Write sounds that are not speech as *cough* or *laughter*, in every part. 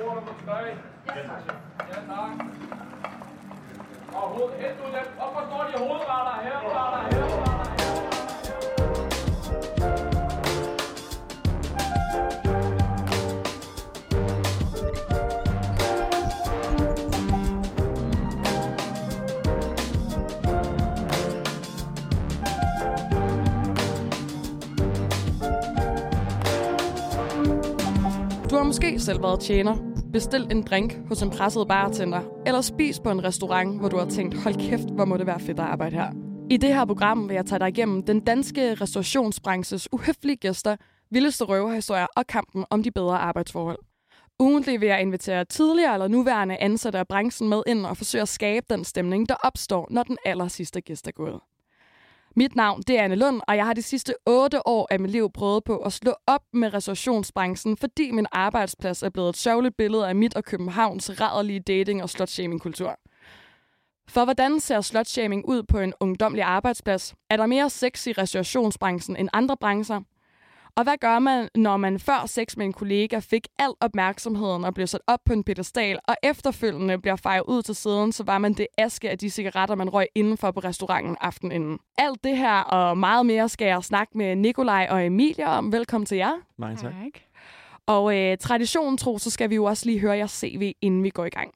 bord nummer 3. Ja, tak. Ja, tak. Og hoved, hent nu dem. Op og står de hovedretter her, retter her, retter her. Du har måske selv været tjener, Bestil en drink hos en presset bartender, eller spis på en restaurant, hvor du har tænkt, hold kæft, hvor må det være fedt at arbejde her. I det her program vil jeg tage dig igennem den danske restaurationsbranches uhøflige gæster, vildeste røverhistorier og kampen om de bedre arbejdsforhold. Ugentlig vil jeg invitere tidligere eller nuværende ansatte af branchen med ind og forsøge at skabe den stemning, der opstår, når den aller sidste gæst er gået. Mit navn det er Anne Lund, og jeg har de sidste 8 år af mit liv prøvet på at slå op med restaurationsbranchen, fordi min arbejdsplads er blevet et sørgeligt billede af mit og Københavns rædderlige dating- og slutshaming-kultur. For hvordan ser slutshaming ud på en ungdomlig arbejdsplads? Er der mere sex i restaurationsbranchen end andre brancher? Og hvad gør man, når man før sex med en kollega fik al opmærksomheden og blev sat op på en pedestal, og efterfølgende bliver fejret ud til siden, så var man det aske af de cigaretter, man røg indenfor på restauranten aftenen inden. Alt det her og meget mere skal jeg snakke med Nikolaj og Emilie om. Velkommen til jer. Mange tak. Og øh, traditionen tro, så skal vi jo også lige høre jeres CV, inden vi går i gang.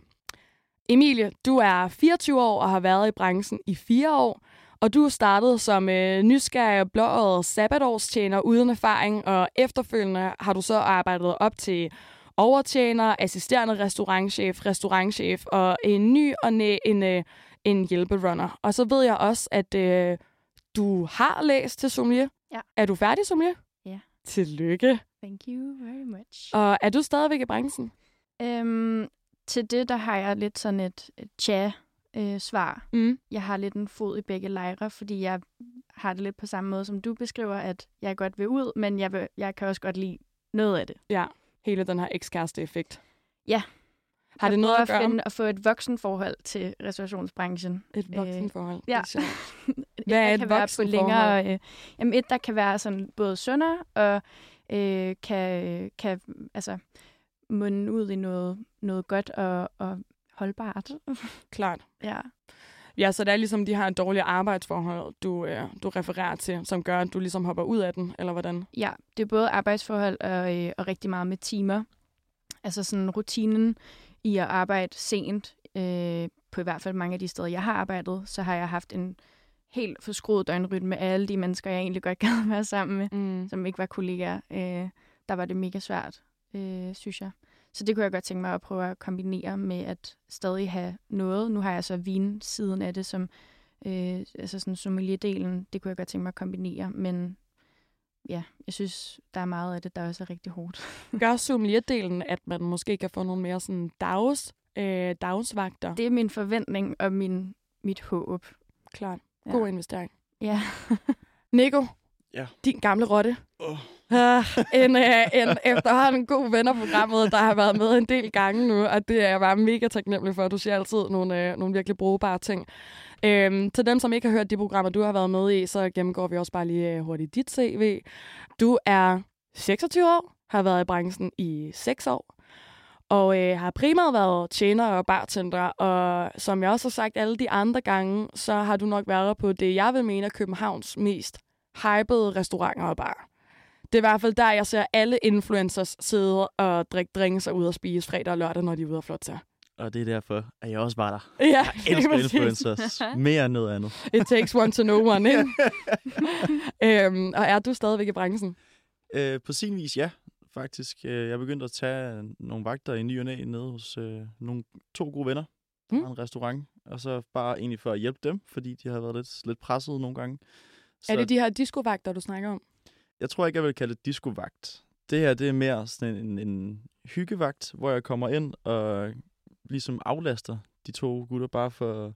Emilie, du er 24 år og har været i branchen i fire år. Og du startede som øh, nysgerrig blåøjet sabbatårstjener uden erfaring, og efterfølgende har du så arbejdet op til overtjener, assisterende restaurantchef, restaurantchef og en ny og næ, en, øh, en hjælperunner. Og så ved jeg også, at øh, du har læst til sommelier. Ja. Er du færdig sommelier? Ja. Tillykke. Thank you very much. Og er du stadigvæk i branchen? Øhm, til det, der har jeg lidt sådan et, et tja-svar. Mm. Jeg har lidt en fod i begge lejre, fordi jeg har det lidt på samme måde, som du beskriver, at jeg godt vil ud, men jeg, vil, jeg kan også godt lide noget af det. Ja, hele den her ekskæreste-effekt. Ja. Har jeg det noget at gøre at, finde, at få et voksenforhold til restaurationsbranchen. et voksenforhold? ja. Det er *laughs* Hvad er et kan være på voksenforhold? længere, øh, jamen et, der kan være sådan både sundere og øh, kan, kan altså, munde ud i noget, noget godt og, og holdbart. Klart. ja. Ja, så det er ligesom de her dårlige arbejdsforhold, du, øh, du refererer til, som gør, at du ligesom hopper ud af den, eller hvordan? ja, det er både arbejdsforhold og, øh, og rigtig meget med timer. Altså sådan rutinen i at arbejde sent, øh, på i hvert fald mange af de steder, jeg har arbejdet, så har jeg haft en helt forskruet døgnrytme med alle de mennesker, jeg egentlig godt *laughs* gad være sammen med. Mm. som ikke var kollegaer, øh, der var det mega svært, øh, synes jeg. Så det kunne jeg godt tænke mig at prøve at kombinere med at stadig have noget. Nu har jeg så vin-siden af det, som øh, altså sådan sommelier-delen, det kunne jeg godt tænke mig at kombinere, men ja, jeg synes, der er meget af det, der også er rigtig hårdt. *laughs* Gør sommelier-delen, at man måske kan få nogle mere sådan dags, øh, dagsvagter? Det er min forventning og min, mit håb. Klart. Ja. God investering. Ja. Nico, Ja. din gamle rotte. Åh. *laughs* Ah, en, en efterhånden god ven af programmet, der har været med en del gange nu, og det er jeg bare mega taknemmelig for. Du siger altid nogle, øh, nogle virkelig brugbare ting. Øhm, til dem, som ikke har hørt de programmer, du har været med i, så gennemgår vi også bare lige øh, hurtigt dit CV. Du er 26 år, har været i branchen i 6 år, og øh, har primært været tjener og bartender, og som jeg også har sagt alle de andre gange, så har du nok været på det, jeg vil mene er Københavns mest hypede restauranter og bar. Det er i hvert fald der, jeg ser alle influencers sidde og drikke drinks og ud og spise fredag og lørdag, når de er ude og flotte sig. Og det er derfor, at jeg også var der. Ja, Jeg elsker influencers mere end noget andet. It takes one to know one, ikke? *laughs* øhm, og er du stadigvæk i branchen? Øh, på sin vis, ja. Faktisk. Øh, Jeg begyndte at tage nogle vagter i ny og næ nede hos øh, nogle, to gode venner. Mm. en restaurant. Og så bare egentlig for at hjælpe dem, fordi de har været lidt, lidt presset nogle gange. Så Er det de her discovagter, du snakker om? Jeg tror ikke, jeg vil kalde det discovagt. Det her, det er mere sådan en, en hyggevagt, hvor jeg kommer ind og ligesom aflaster de to gutter, bare for,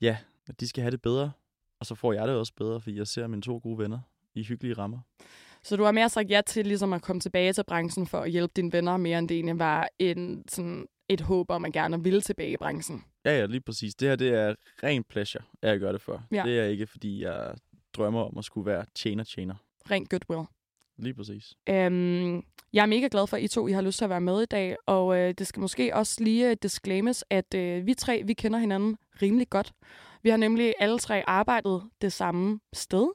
ja, at de skal have det bedre. Og så får jeg det også bedre, fordi jeg ser mine to gode venner i hyggelige rammer. Så du har mere sagt ja til ligesom at komme tilbage til branchen for at hjælpe dine venner, mere end det egentlig var en, sådan et håb om, at man gerne ville tilbage i branchen. Ja, ja, lige præcis. Det her, det er ren pleasure, at jeg gør det for. Ja. Det er ikke, fordi jeg drømmer om at skulle være tjener-tjener. Rent goodwill. Lige præcis. Øhm, jeg er mega glad for, at I to I har lyst til at være med i dag, og øh, det skal måske også lige disclaimes, at øh, vi tre vi kender hinanden rimelig godt. Vi har nemlig alle tre arbejdet det samme sted,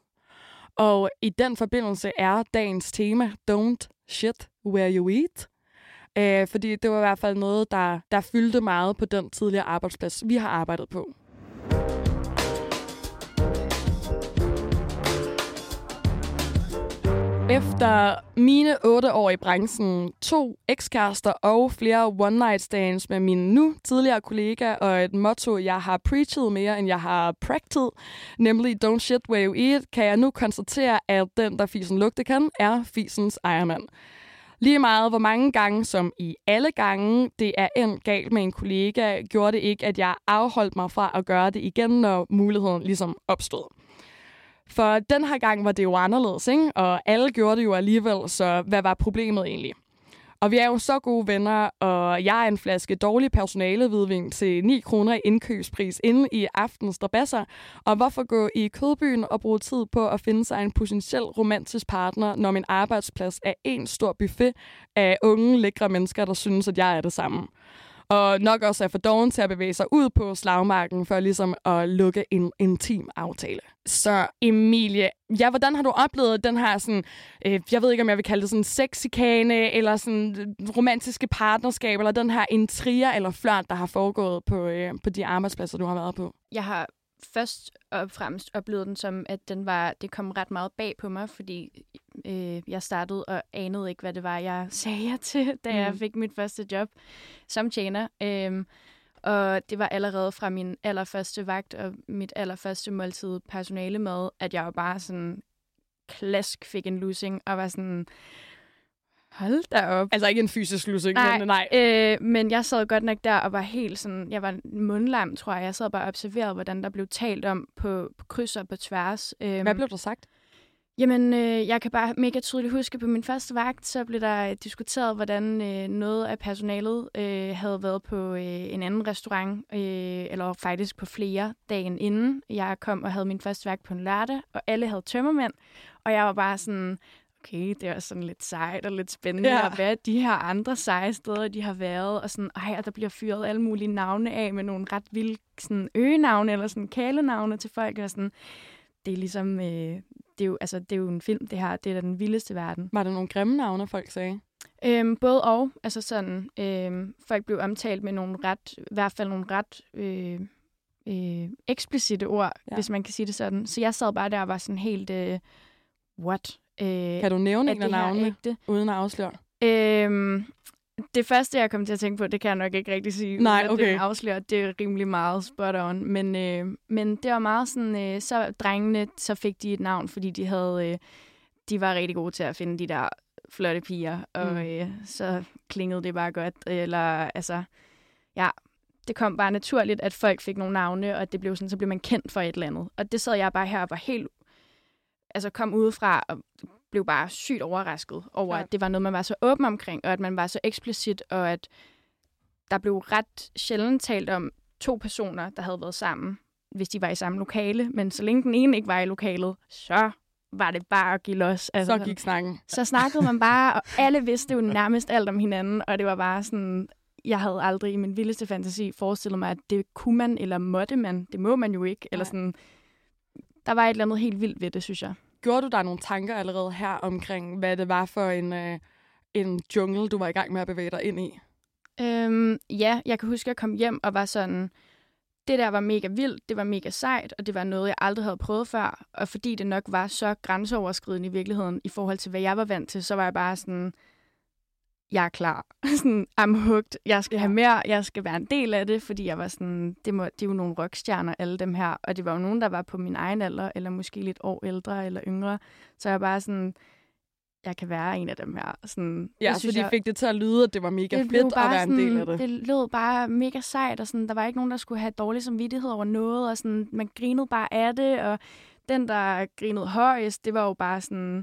og i den forbindelse er dagens tema Don't shit where you eat. Øh, fordi det var i hvert fald noget, der, der fyldte meget på den tidligere arbejdsplads, vi har arbejdet på. Efter mine otte år i branchen, to ekskærester og flere one-night stands med min nu tidligere kollega og et motto, jeg har preachet mere, end jeg har practiced, nemlig don't shit where you eat, kan jeg nu konstatere, at den, der fisen lugte kan, er fisens ejermand. Lige meget hvor mange gange, som i alle gange, det er endt galt med en kollega, gjorde det ikke, at jeg afholdt mig fra at gøre det igen, når muligheden ligesom opstod. For den her gang var det jo anderledes, ikke? og alle gjorde det jo alligevel, så hvad var problemet egentlig? Og vi er jo så gode venner, og jeg er en flaske dårlig personalehvidvin til 9 kroner i indkøbspris inde i aftens drabasser. Og hvorfor gå i kødbyen og bruge tid på at finde sig en potentiel romantisk partner, når min arbejdsplads er en stor buffet af unge, lækre mennesker, der synes, at jeg er det samme? Og nok også er for doven til at bevæge sig ud på slagmarken for ligesom at lukke en intim aftale. Så Emilie, ja, hvordan har du oplevet den her sådan, øh, jeg ved ikke om jeg vil kalde det sådan sexikane, eller sådan romantiske partnerskab, eller den her intriger eller flørt, der har foregået på, øh, på de arbejdspladser, du har været på? Jeg har først og fremmest oplevede den som, at den var, det kom ret meget bag på mig, fordi øh, jeg startede og anede ikke, hvad det var, jeg *laughs* sagde ja til, da mm. jeg fik mit første job som tjener. Øh, og det var allerede fra min allerførste vagt og mit allerførste måltid personale med, at jeg var bare sådan klask fik en losing og var sådan, Hold da op. Altså ikke en fysisk lussing, nej, men nej. Øh, men jeg sad godt nok der og var helt sådan, jeg var mundlam, tror jeg. Jeg sad bare og observerede, hvordan der blev talt om på, på kryds og på tværs. Øh, Hvad blev der sagt? Jamen, øh, jeg kan bare mega tydeligt huske, på min første vagt, så blev der diskuteret, hvordan øh, noget af personalet øh, havde været på øh, en anden restaurant, øh, eller faktisk på flere dagen inden. Jeg kom og havde min første vagt på en lørdag, og alle havde tømmermænd, og jeg var bare sådan, okay, det er sådan lidt sejt og lidt spændende, ja. hvad de her andre seje steder, de har været, og sådan, ej, og der bliver fyret alle mulige navne af med nogle ret vilde sådan, øgenavne eller sådan kælenavne til folk, og sådan, det er ligesom, øh, det, er jo, altså, det er jo en film, det her, det er da den vildeste verden. Var der nogle grimme navne, folk sagde? Øhm, både og, altså sådan, øhm, folk blev omtalt med nogle ret, i hvert fald nogle ret øh, øh, eksplicite ord, ja. hvis man kan sige det sådan. Så jeg sad bare der og var sådan helt, øh, what? Øh, kan du nævne en af navnene, uden at afsløre? Øhm, det første, jeg kom til at tænke på, det kan jeg nok ikke rigtig sige. Nej, okay. Det afslører, det er rimelig meget spot on. Men, øh, men det var meget sådan, øh, så drengene, så fik de et navn, fordi de havde, øh, de var rigtig gode til at finde de der flotte piger, og mm. øh, så klingede det bare godt. Eller altså, ja, det kom bare naturligt, at folk fik nogle navne, og det blev sådan, så blev man kendt for et eller andet. Og det sad jeg bare her og var helt altså kom udefra og blev bare sygt overrasket over, ja. at det var noget, man var så åben omkring, og at man var så eksplicit, og at der blev ret sjældent talt om to personer, der havde været sammen, hvis de var i samme lokale. Men så længe den ene ikke var i lokalet, så var det bare at give los. Altså, så gik snakken. Så snakkede man bare, og alle vidste jo nærmest alt om hinanden, og det var bare sådan, jeg havde aldrig i min vildeste fantasi forestillet mig, at det kunne man, eller måtte man. Det må man jo ikke. Eller sådan, der var et eller andet helt vildt ved det, synes jeg. Gjorde du dig nogle tanker allerede her omkring, hvad det var for en, øh, en jungle, du var i gang med at bevæge dig ind i? Øhm, ja, jeg kan huske, at jeg kom hjem og var sådan, det der var mega vildt, det var mega sejt, og det var noget, jeg aldrig havde prøvet før. Og fordi det nok var så grænseoverskridende i virkeligheden, i forhold til, hvad jeg var vant til, så var jeg bare sådan, jeg er klar. *laughs* sådan, I'm hooked. Jeg skal have mere. Jeg skal være en del af det, fordi jeg var sådan, det, må, det er jo nogle rockstjerner, alle dem her. Og det var jo nogen, der var på min egen alder, eller måske lidt år ældre eller yngre. Så jeg bare sådan, jeg kan være en af dem her. Sådan, ja, så de jeg, fik det til at lyde, at det var mega det fedt at være sådan, en del af det. Det lød bare mega sejt, og sådan, der var ikke nogen, der skulle have dårlig samvittighed over noget, og sådan, man grinede bare af det, og den, der grinede højst, det var jo bare sådan,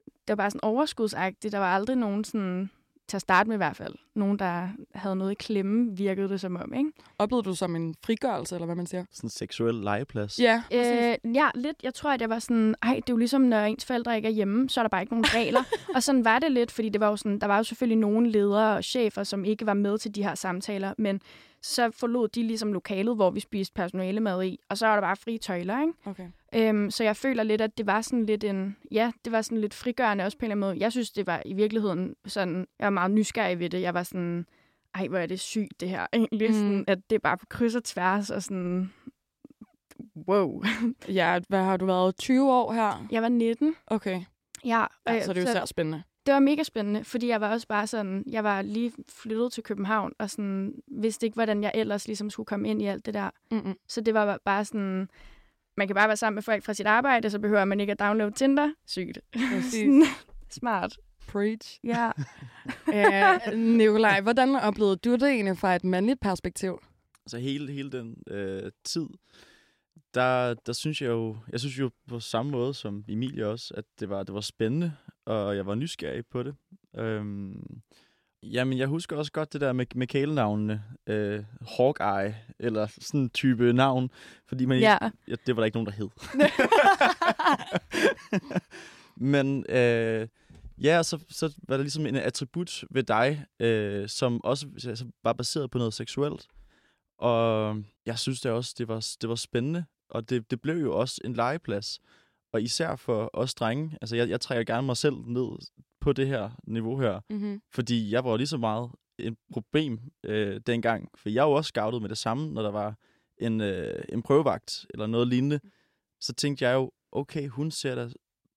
det var bare sådan overskudsagtigt. Der var aldrig nogen sådan, til at starte med i hvert fald. Nogen, der havde noget i klemme, virkede det som om, ikke? Oplevede du som en frigørelse, eller hvad man siger? Sådan en seksuel legeplads. Ja, Øh, ja, lidt. Jeg tror, at jeg var sådan, ej, det er jo ligesom, når ens forældre ikke er hjemme, så er der bare ikke nogen regler. *laughs* og sådan var det lidt, fordi det var jo sådan, der var jo selvfølgelig nogle ledere og chefer, som ikke var med til de her samtaler, men så forlod de ligesom lokalet, hvor vi spiste personalemad i, og så var der bare frie tøjler, ikke? okay. Øhm, så jeg føler lidt, at det var sådan lidt en, ja, det var sådan lidt frigørende også på en eller anden måde. Jeg synes, det var i virkeligheden sådan, jeg var meget nysgerrig ved det. Jeg var sådan, ej, hvor er det sygt det her, *laughs* egentlig. Mm. Sådan, at det er bare på kryds og tværs, og sådan, wow. *laughs* Ja, hvad har du været? 20 år her? Jeg var 19, Okay, ja. ja, øh, så det er jo især spændende. Det var mega spændende, fordi jeg var også bare sådan, jeg var lige flyttet til København, og sådan, vidste ikke, hvordan jeg ellers ligesom skulle komme ind i alt det der. Mm-mm. Så det var bare sådan, man kan bare være sammen med folk fra sit arbejde, så behøver man ikke at downloade Tinder. Sygt. Præcis. *laughs* Smart. Preach. Ja. Uh, *laughs* Nikolaj, hvordan oplevede du det egentlig fra et mandligt perspektiv? Altså hele, hele den øh, tid, der, der synes jeg jo, jeg synes jo på samme måde som Emilie også, at det var, det var spændende, og jeg var nysgerrig på det. Øhm, jamen, jeg husker også godt det der med, med kælenavnene. Øh, Hawkeye, eller sådan en type navn, fordi man ja. Ja, det var der ikke nogen, der hed. *laughs* Men øh, ja, så, så var der ligesom en attribut ved dig, øh, som også altså, var baseret på noget seksuelt. Og jeg synes det også, det var, det var spændende. Og det, det blev jo også en legeplads. Og især for os drenge. Altså, jeg, jeg trækker gerne mig selv ned på det her niveau her. Mm-hmm. Fordi jeg var lige så meget et problem øh, dengang. For jeg var jo også scoutet med det samme, når der var en, øh, en prøvevagt eller noget lignende. Så tænkte jeg jo, okay, hun ser da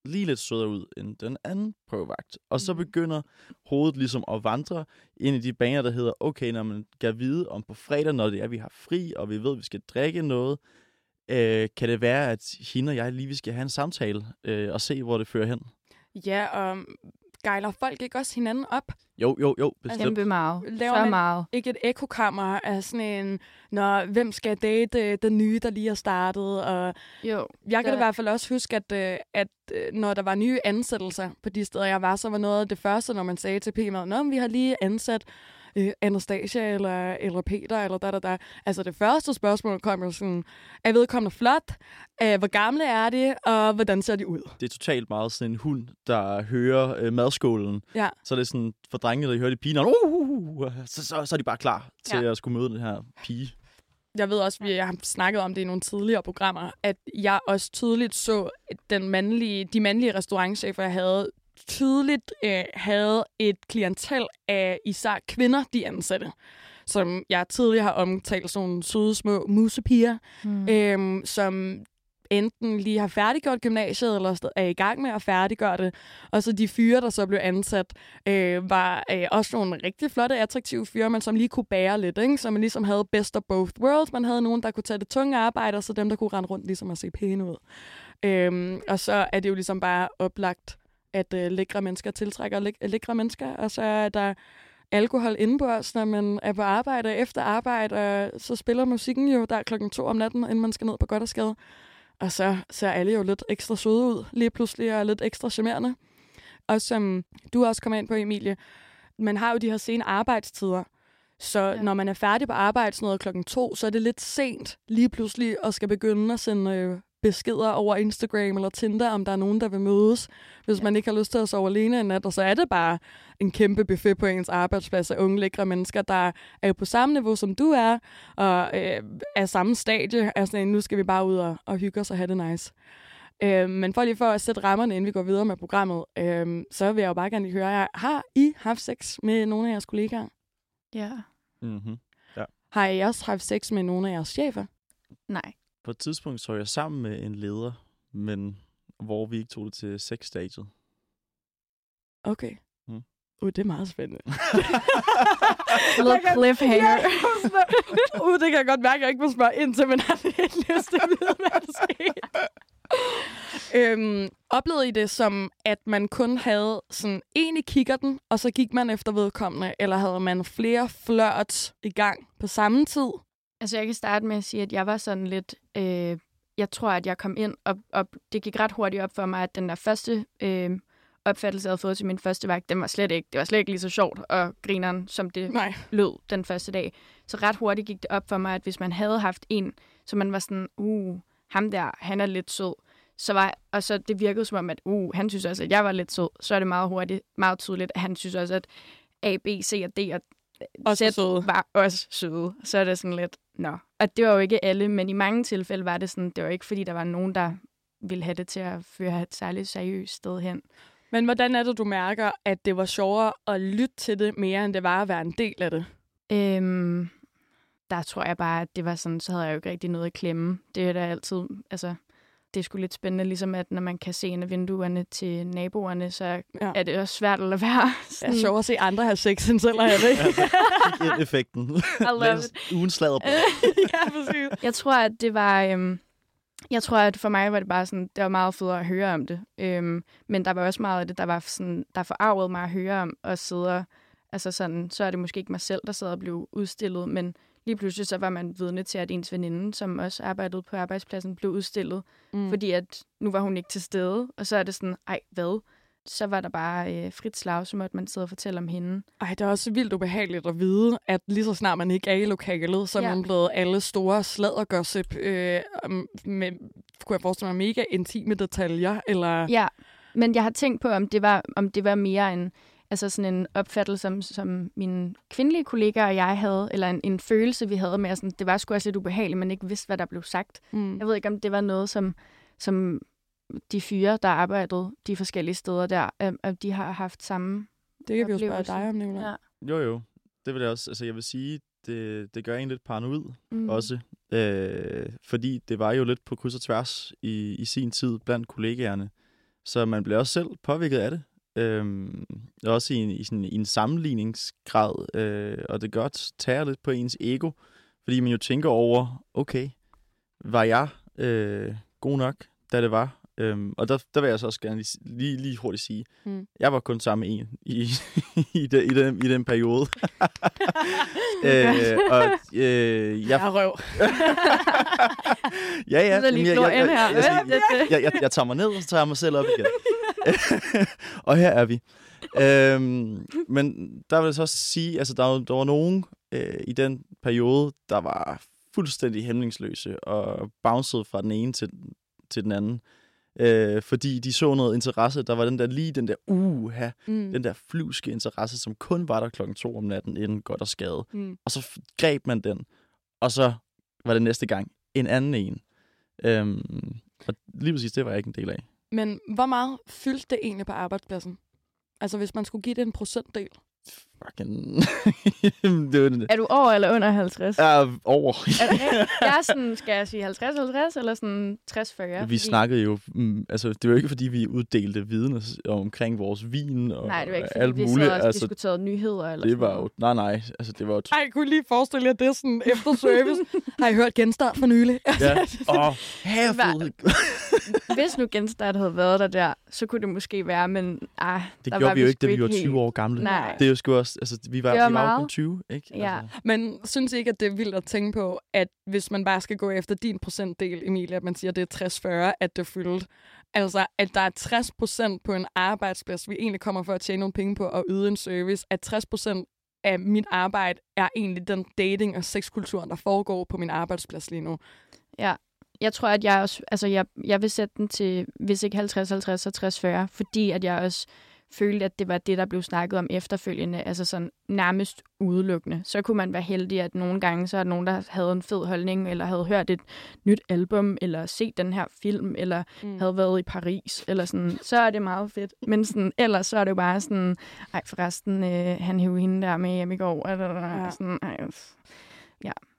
lige lidt sødere ud end den anden prøvevagt. Og så Mhm. begynder hovedet ligesom at vandre ind i de baner, der hedder, okay, når man kan vide om på fredag, når det er, vi har fri, og vi ved, at vi skal drikke noget, øh, kan det være, at hende og jeg lige vi skal have en samtale øh, og se, hvor det fører hen. Ja, og gejler folk ikke også hinanden op? Jo, jo, jo, bestemt. Kæmpe meget. Laver så man- meget. Ikke et ekokammer af sådan en, når hvem skal date den nye, der lige er startet, og Jo. Jeg kan da i hvert fald også huske, at, øh, at øh, når der var nye ansættelser på de steder, jeg var, så var noget af det første, når man sagde til PM'et, Nå, vi har lige ansat øh, Anastasia eller, eller Peter, eller da, da, da. Altså det første spørgsmål kom jo sådan, er vedkommende flot? Øh, hvor gamle er de? Og hvordan ser de ud? det er totalt meget sådan en hund, der hører øh, madskålen. Ja. Så er det sådan, for drengene, der hører de pigen, uh, uh, uh, uh, så, så, så er de bare klar til Ja. at skulle møde den her pige. Jeg ved også, at jeg har snakket om det i nogle tidligere programmer, at jeg også tydeligt så, den mandlige, de mandlige restaurantchefer, jeg havde, tydeligt øh, havde et klientel af især kvinder, de ansatte. Som jeg tidligere har omtalt, sådan nogle søde små musepiger, Mm. øhm, som enten lige har færdiggjort gymnasiet, eller er i gang med at færdiggøre det. Og så de fyre, der så blev ansat, øh, var øh, også nogle rigtig flotte, attraktive fyre, men som lige kunne bære lidt, ikke? Så man ligesom havde best of both worlds. Man havde nogen, der kunne tage det tunge arbejde, og så dem, der kunne rende rundt ligesom at se pæne ud. Øhm, og så er det jo ligesom bare oplagt, at øh, lækre mennesker tiltrækker læk- lækre mennesker, og så er der alkohol inde på os, når man er på arbejde efter arbejde, og så spiller musikken jo der klokken to om natten, inden man skal ned på godt og skade. Og så ser alle jo lidt ekstra søde ud, lige pludselig og lidt ekstra charmerende. Og som du også kommer ind på, Emilie, man har jo de her sene arbejdstider. Så. Ja. når man er færdig på arbejde sådan noget klokken to, så er det lidt sent lige pludselig at skal begynde at sende øh, beskeder over Instagram eller Tinder, om der er nogen, der vil mødes, hvis ja. man ikke har lyst til at sove alene en nat. Og så er det bare en kæmpe buffet på ens arbejdsplads af unge, lækre mennesker, der er jo på samme niveau, som du er, og øh, er samme stadie. Altså, nu skal vi bare ud og, og hygge os og have det nice. Øh, men for lige for at sætte rammerne, inden vi går videre med programmet, øh, så vil jeg jo bare gerne lige høre jer. Har I haft sex med nogle af jeres kollegaer? Ja. Mm-hmm. Har I også haft sex med nogle af jeres chefer? Nej. På et tidspunkt så jeg sammen med en leder, men hvor vi ikke tog det til sexstadiet. Okay. Mm. Uh, det er meget spændende. *laughs* *laughs* En lille cliffhanger. uh, det kan jeg godt mærke, at jeg ikke må spørge ind til, men har lidt lyst til at vide, hvad der skete. øhm, oplevede I det som, at man kun havde sådan en i kikkerten, og så gik man efter vedkommende, eller havde man flere flirts i gang på samme tid? Altså, jeg kan starte med at sige, at jeg var sådan lidt... Øh, jeg tror, at jeg kom ind, og, og det gik ret hurtigt op for mig, at den der første øh, opfattelse, jeg havde fået til min første vagt, den var slet ikke, det var slet ikke lige så sjovt og grineren, som det Nej. lød den første dag. Så ret hurtigt gik det op for mig, at hvis man havde haft en, så man var sådan, uh, ham der, han er lidt sød, så var, og så det virkede som om, at uh, han synes også, at jeg var lidt sød, så er det meget hurtigt, meget tydeligt, at han synes også, at A, B, C og D og Også Z søde. var også søde. Så er det sådan lidt, nå. Og det var jo ikke alle, men i mange tilfælde var det sådan, det var ikke fordi, der var nogen, der ville have det til at føre et særligt seriøst sted hen. Men hvordan er det, du mærker, at det var sjovere at lytte til det, mere end det var at være en del af det? Øhm, der tror jeg bare, at det var sådan, så havde jeg jo ikke rigtig noget at klemme. Det er da altid, altså, det er sgu lidt spændende, ligesom at når man kan se ind af vinduerne til naboerne, så Ja. er det også svært at lade være. *laughs* Det er sjovt at se andre have sex, end selv at have det. ikke? effekten. *laughs* I love it. Ugen slader på. *laughs* ja, præcis. Jeg tror, at det var... Øhm, jeg tror, at for mig var det bare sådan, det var meget federe at høre om det. Øhm, men der var også meget af det, der var sådan, der forarvede mig at høre om, og sidde altså sådan, så er det måske ikke mig selv, der sad og blev udstillet, men lige pludselig så var man vidne til, at ens veninde, som også arbejdede på arbejdspladsen, blev udstillet, Mm. fordi at nu var hun ikke til stede, og så er det sådan, ej, hvad? Så var der bare øh, frit slag, så måtte man sidde og fortælle om hende. Ej, det er også vildt ubehageligt at vide, at lige så snart man ikke er i lokalet, så er Ja. man blevet alle store sladdergossip øh, med, kunne jeg forestille mig, mega intime detaljer, eller... Ja, men jeg har tænkt på, om det var, om det var mere en, altså sådan en opfattelse, som, som mine kvindelige kollegaer og jeg havde, eller en, en følelse, vi havde med, at sådan, det var sgu også lidt ubehageligt, men ikke vidste, hvad der blev sagt. Mm. Jeg ved ikke, om det var noget, som, som de fyre, der arbejdede de forskellige steder der, at de har haft samme Det kan vi jo spørge dig om, Nicolaj. Ja. Jo, jo. Det vil jeg også. Altså, jeg vil sige, det, det gør en lidt paranoid Mm. mm. også. Øh, fordi det var jo lidt på kryds og tværs i, i sin tid blandt kollegaerne. Så man bliver også selv påvirket af det. Øhm, også i en, i, sådan, i en sammenligningsgrad. Øh, og det godt tager lidt på ens ego. Fordi man jo tænker over, okay, var jeg øh, god nok, da det var? Øhm, og der, der vil jeg så også gerne lige, lige, lige hurtigt sige, Mm. jeg var kun sammen med en i, i, den, i, den, i den periode. øh, og øh, Jeg jeg, er røv. ja, ja. Jeg, jeg, jeg tager mig ned, og så tager jeg mig selv op igen. *laughs* og her er vi. Øhm, men der vil jeg så også sige, altså der, var- der var nogen øh, i den periode, der var fuldstændig hæmningsløse og bouncede fra den ene til, til den anden. Øh, fordi de så noget interesse. Der var den der lige den der uha, Mm. den der flyvske interesse, som kun var der klokken to om natten, inden godt og skade. Mm. Og så greb man den, og så var det næste gang en anden en. Øhm, og lige præcis det var jeg ikke en del af. Men hvor meget fyldte det egentlig på arbejdspladsen? Altså, hvis man skulle give det en procentdel. Fucking... *laughs* det. Er du over eller under 50? Ja, over. Er det jeg er sådan, skal jeg sige 50-50 eller sådan 60-40? vi snakkede jo... Mm, altså, det var ikke, fordi vi uddelte viden omkring vores vin og Nej, det var ikke, fordi alt vi muligt. og Altså, diskuterede nyheder eller det var jo... Nej, nej. Altså, det var jo... Ej, jeg kunne lige forestille jer det sådan efter service. *laughs* Har I hørt genstart for nylig? Ja. *laughs* Åh, herrefod. Hvis nu Genstart havde været der der, så kunne det måske være, men ah, Det der gjorde var vi jo ikke, da vi var 20 helt- år gamle. Nej. Det er jo sgu også... Altså, vi var, Det var vi var jo kun 20, ikke? Ja. Altså, Men synes I ikke, at det er vildt at tænke på, at hvis man bare skal gå efter din procentdel, Emilie, at man siger, at det er 60-40, at det er fyldt. Altså, at der er 60 procent på en arbejdsplads, vi egentlig kommer for at tjene nogle penge på og yde en service, at 60 procent af mit arbejde er egentlig den dating- og sexkultur, der foregår på min arbejdsplads lige nu. Ja, jeg tror, at jeg også, altså jeg, jeg vil sætte den til, hvis ikke 50-50, så 60-40, fordi at jeg også følte, at det var det, der blev snakket om efterfølgende, altså sådan nærmest udelukkende. Så kunne man være heldig, at nogle gange, så er der nogen, der havde en fed holdning, eller havde hørt et nyt album, eller set den her film, eller Mm. havde været i Paris, eller sådan, så er det meget fedt. Men sådan, ellers så er det jo bare sådan, ej forresten, øh, han hævde hende der med hjem i går, eller Ja. ja. sådan, ej,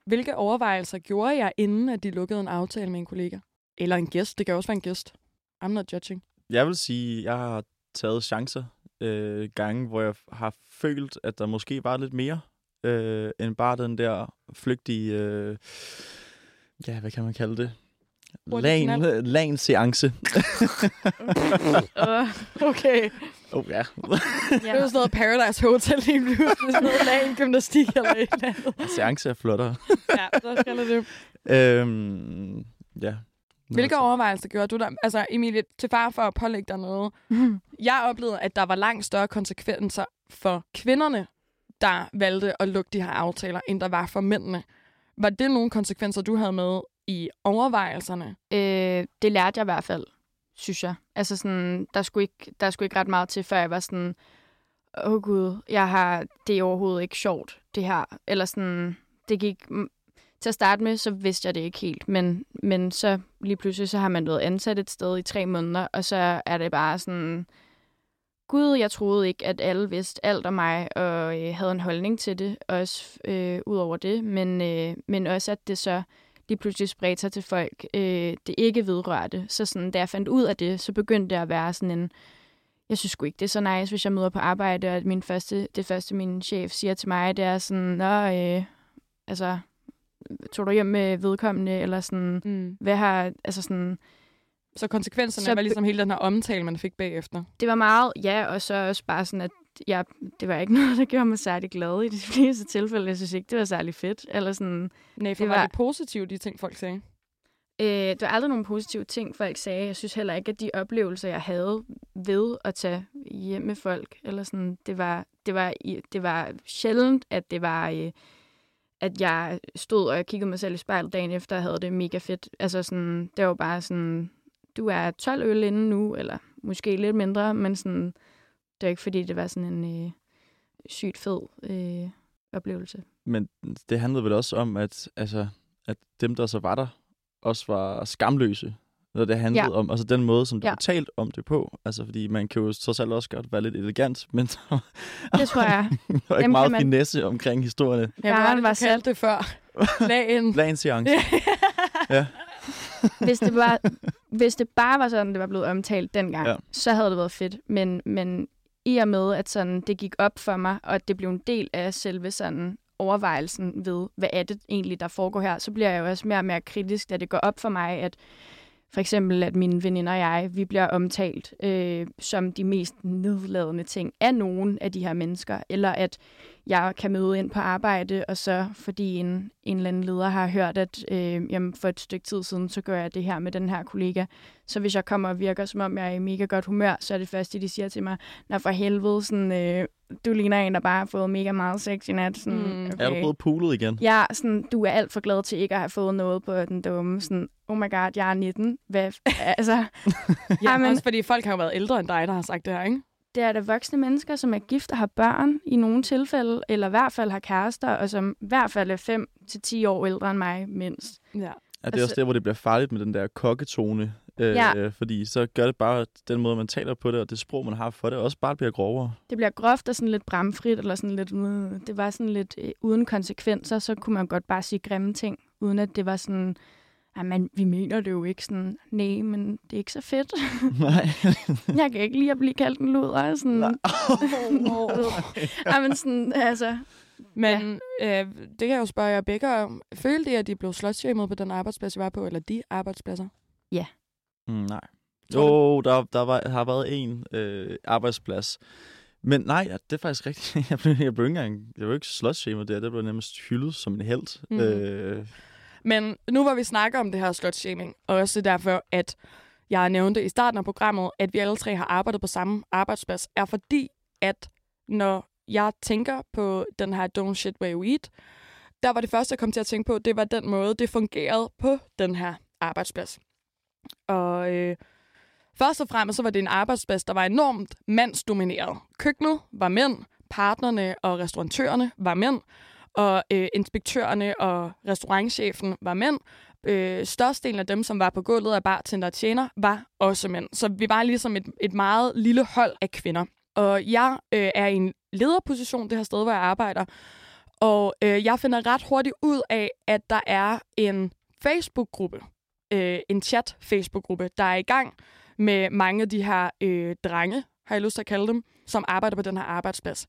Hvilke overvejelser gjorde jeg, inden at de lukkede en aftale med en kollega? Eller en gæst. Det kan også være en gæst. I'm not judging. Jeg vil sige, jeg har taget chancer øh, gange, hvor jeg har følt, at der måske var lidt mere, øh, end bare den der flygtige, øh, ja, hvad kan man kalde det? Lan, lan seance. øh, *laughs* Okay. oh, *laughs* ja. Det er jo sådan noget Paradise Hotel lige pludselig. Sådan noget lagen gymnastik eller et eller andet. seance er flottere. Ja, så skal det. øhm, ja. Hvilke Altså, overvejelser gjorde du der? Altså, Emilie, til far for at pålægge dig noget. *laughs* Jeg oplevede, at der var langt større konsekvenser for kvinderne, der valgte at lukke de her aftaler, end der var for mændene. Var det nogle konsekvenser, du havde med i overvejelserne? Øh, det lærte jeg i hvert fald, synes jeg. Altså sådan, der skulle ikke, der skulle ikke ret meget til, før jeg var sådan, åh oh, gud, jeg har, det er overhovedet ikke sjovt, det her. Eller sådan, det gik, til at starte med, så vidste jeg det ikke helt, men, men så lige pludselig, så har man været ansat et sted i tre måneder, og så er det bare sådan, gud, jeg troede ikke, at alle vidste alt om mig, og øh, havde en holdning til det, også øh, ud over det, men, øh, men også, at det så lige pludselig spredte sig til folk, øh, det ikke vedrørte. Så sådan, da jeg fandt ud af det, så begyndte det at være sådan en, jeg synes sgu ikke, det er så nice, hvis jeg møder på arbejde, og at min første, det første, min chef siger til mig, det er sådan, nå, øh, altså, tog du hjem med vedkommende, eller sådan, Mm. hvad har, altså sådan, Så konsekvenserne Så var ligesom hele den her omtale, man fik bagefter. det var meget, ja, og så også bare sådan, at jeg, det var ikke *laughs* noget, der gjorde mig særlig glad i de *laughs* fleste tilfælde. Jeg synes ikke, det var særlig fedt. Eller sådan, Nej, for Det var, var- det positivt, de ting, folk sagde? øh, det var aldrig nogle positive ting, folk sagde. Jeg synes heller ikke, at de oplevelser, jeg havde ved at tage hjem med folk, eller sådan, det var, det var, det var sjældent, at det var, øh, at jeg stod og kiggede mig selv i spejlet dagen efter, og havde det mega fedt. Altså sådan, det var bare sådan, du er 12 øl inde nu, eller måske lidt mindre, men sådan, det var ikke fordi, det var sådan en øh, sygt fed øh, oplevelse. Men det handlede vel også om, at, altså, at dem, der så var der, også var skamløse. Når det handlede Ja. om, altså den måde, som du Ja. ja. talt om det på. Altså, fordi man kan jo trods alt også godt være lidt elegant, *laughs* men der Det tror jeg. *laughs* var ikke kan meget man- finesse omkring historierne. Ja, hvad var det, var kaldte det før? *laughs* Lag en. Lag en seance. Ja. hvis det, var, hvis det bare var sådan, det var blevet omtalt dengang, Ja. ja. så havde det været fedt. Men, men i og med, at sådan, det gik op for mig, og at det blev en del af selve sådan overvejelsen ved, hvad er det egentlig, der foregår her, så bliver jeg jo også mere og mere kritisk, da det går op for mig, at for eksempel, at mine veninder og jeg, vi bliver omtalt øh, som de mest nedladende ting af nogen af de her mennesker, eller at jeg kan møde ind på arbejde, og så fordi en, en eller anden leder har hørt, at øh, jamen, for et stykke tid siden, så gør jeg det her med den her kollega. Så hvis jeg kommer og virker, som om jeg er i mega godt humør, så er det første, de siger til mig, når for helvede, sådan, øh, du ligner en, der bare har fået mega meget sex i nat. Sådan, Mm. Er du blevet poolet igen? Ja, sådan, du er alt for glad til ikke at have fået noget på den dumme. Sådan, oh my god, jeg er 19. Hvad? *laughs* altså, Ja, *laughs* Jamen- også fordi folk har jo været ældre end dig, der har sagt det her, ikke? Det er da voksne mennesker, som er gift og har børn i nogle tilfælde, eller i hvert fald har kærester, og som i hvert fald er 5 til 10 år ældre end mig mindst. Ja. Er det Altså- også der, hvor det bliver farligt med den der kokketone? Øh, Ja. Fordi så gør det bare, den måde, man taler på det, og det sprog, man har for det, også bare bliver grovere. Det bliver groft og sådan lidt bramfrit, eller sådan lidt, øh, det var sådan lidt øh, uden konsekvenser, så kunne man godt bare sige grimme ting, uden at det var sådan, "Ej, men vi mener det jo ikke sådan, nej, men det er ikke så fedt. Nej. *laughs* jeg kan ikke lide at blive kaldt en luder. Sådan, *laughs* Ej, men sådan, altså, Men ja. øh, det kan jeg jo spørge jer begge om. Følte I, at de blev slutshamed på den arbejdsplads, I var på, eller de arbejdspladser? Mm, nej. Jo, der, der var, har været en øh, arbejdsplads. Men nej, ja, det er faktisk rigtigt. *laughs* Jeg blev, jeg blev ikke engang, jeg blev ikke slutshamed der. Det blev nærmest hyldet som en held. Mm. Øh, men nu hvor vi snakker om det her slutshaming, og også derfor, at jeg nævnte i starten af programmet, at vi alle tre har arbejdet på samme arbejdsplads, er fordi, at når jeg tænker på den her don't shit where you eat, der var det første, jeg kom til at tænke på, det var den måde, det fungerede på den her arbejdsplads. Og øh, først og fremmest så var det en arbejdsplads, der var enormt mandsdomineret. Køkkenet var mænd, partnerne og restaurantørerne var mænd, og øh, inspektørerne og restaurantchefen var mænd. Øh, størstedelen af dem, som var på gulvet af bartender og tjener, var også mænd. Så vi var ligesom et, et meget lille hold af kvinder. Og jeg øh, er i en lederposition det her sted, hvor jeg arbejder. Og øh, jeg finder ret hurtigt ud af, at der er en Facebook-gruppe, øh, en chat-Facebook-gruppe, der er i gang med mange af de her øh, drenge, har jeg lyst til at kalde dem, som arbejder på den her arbejdsplads.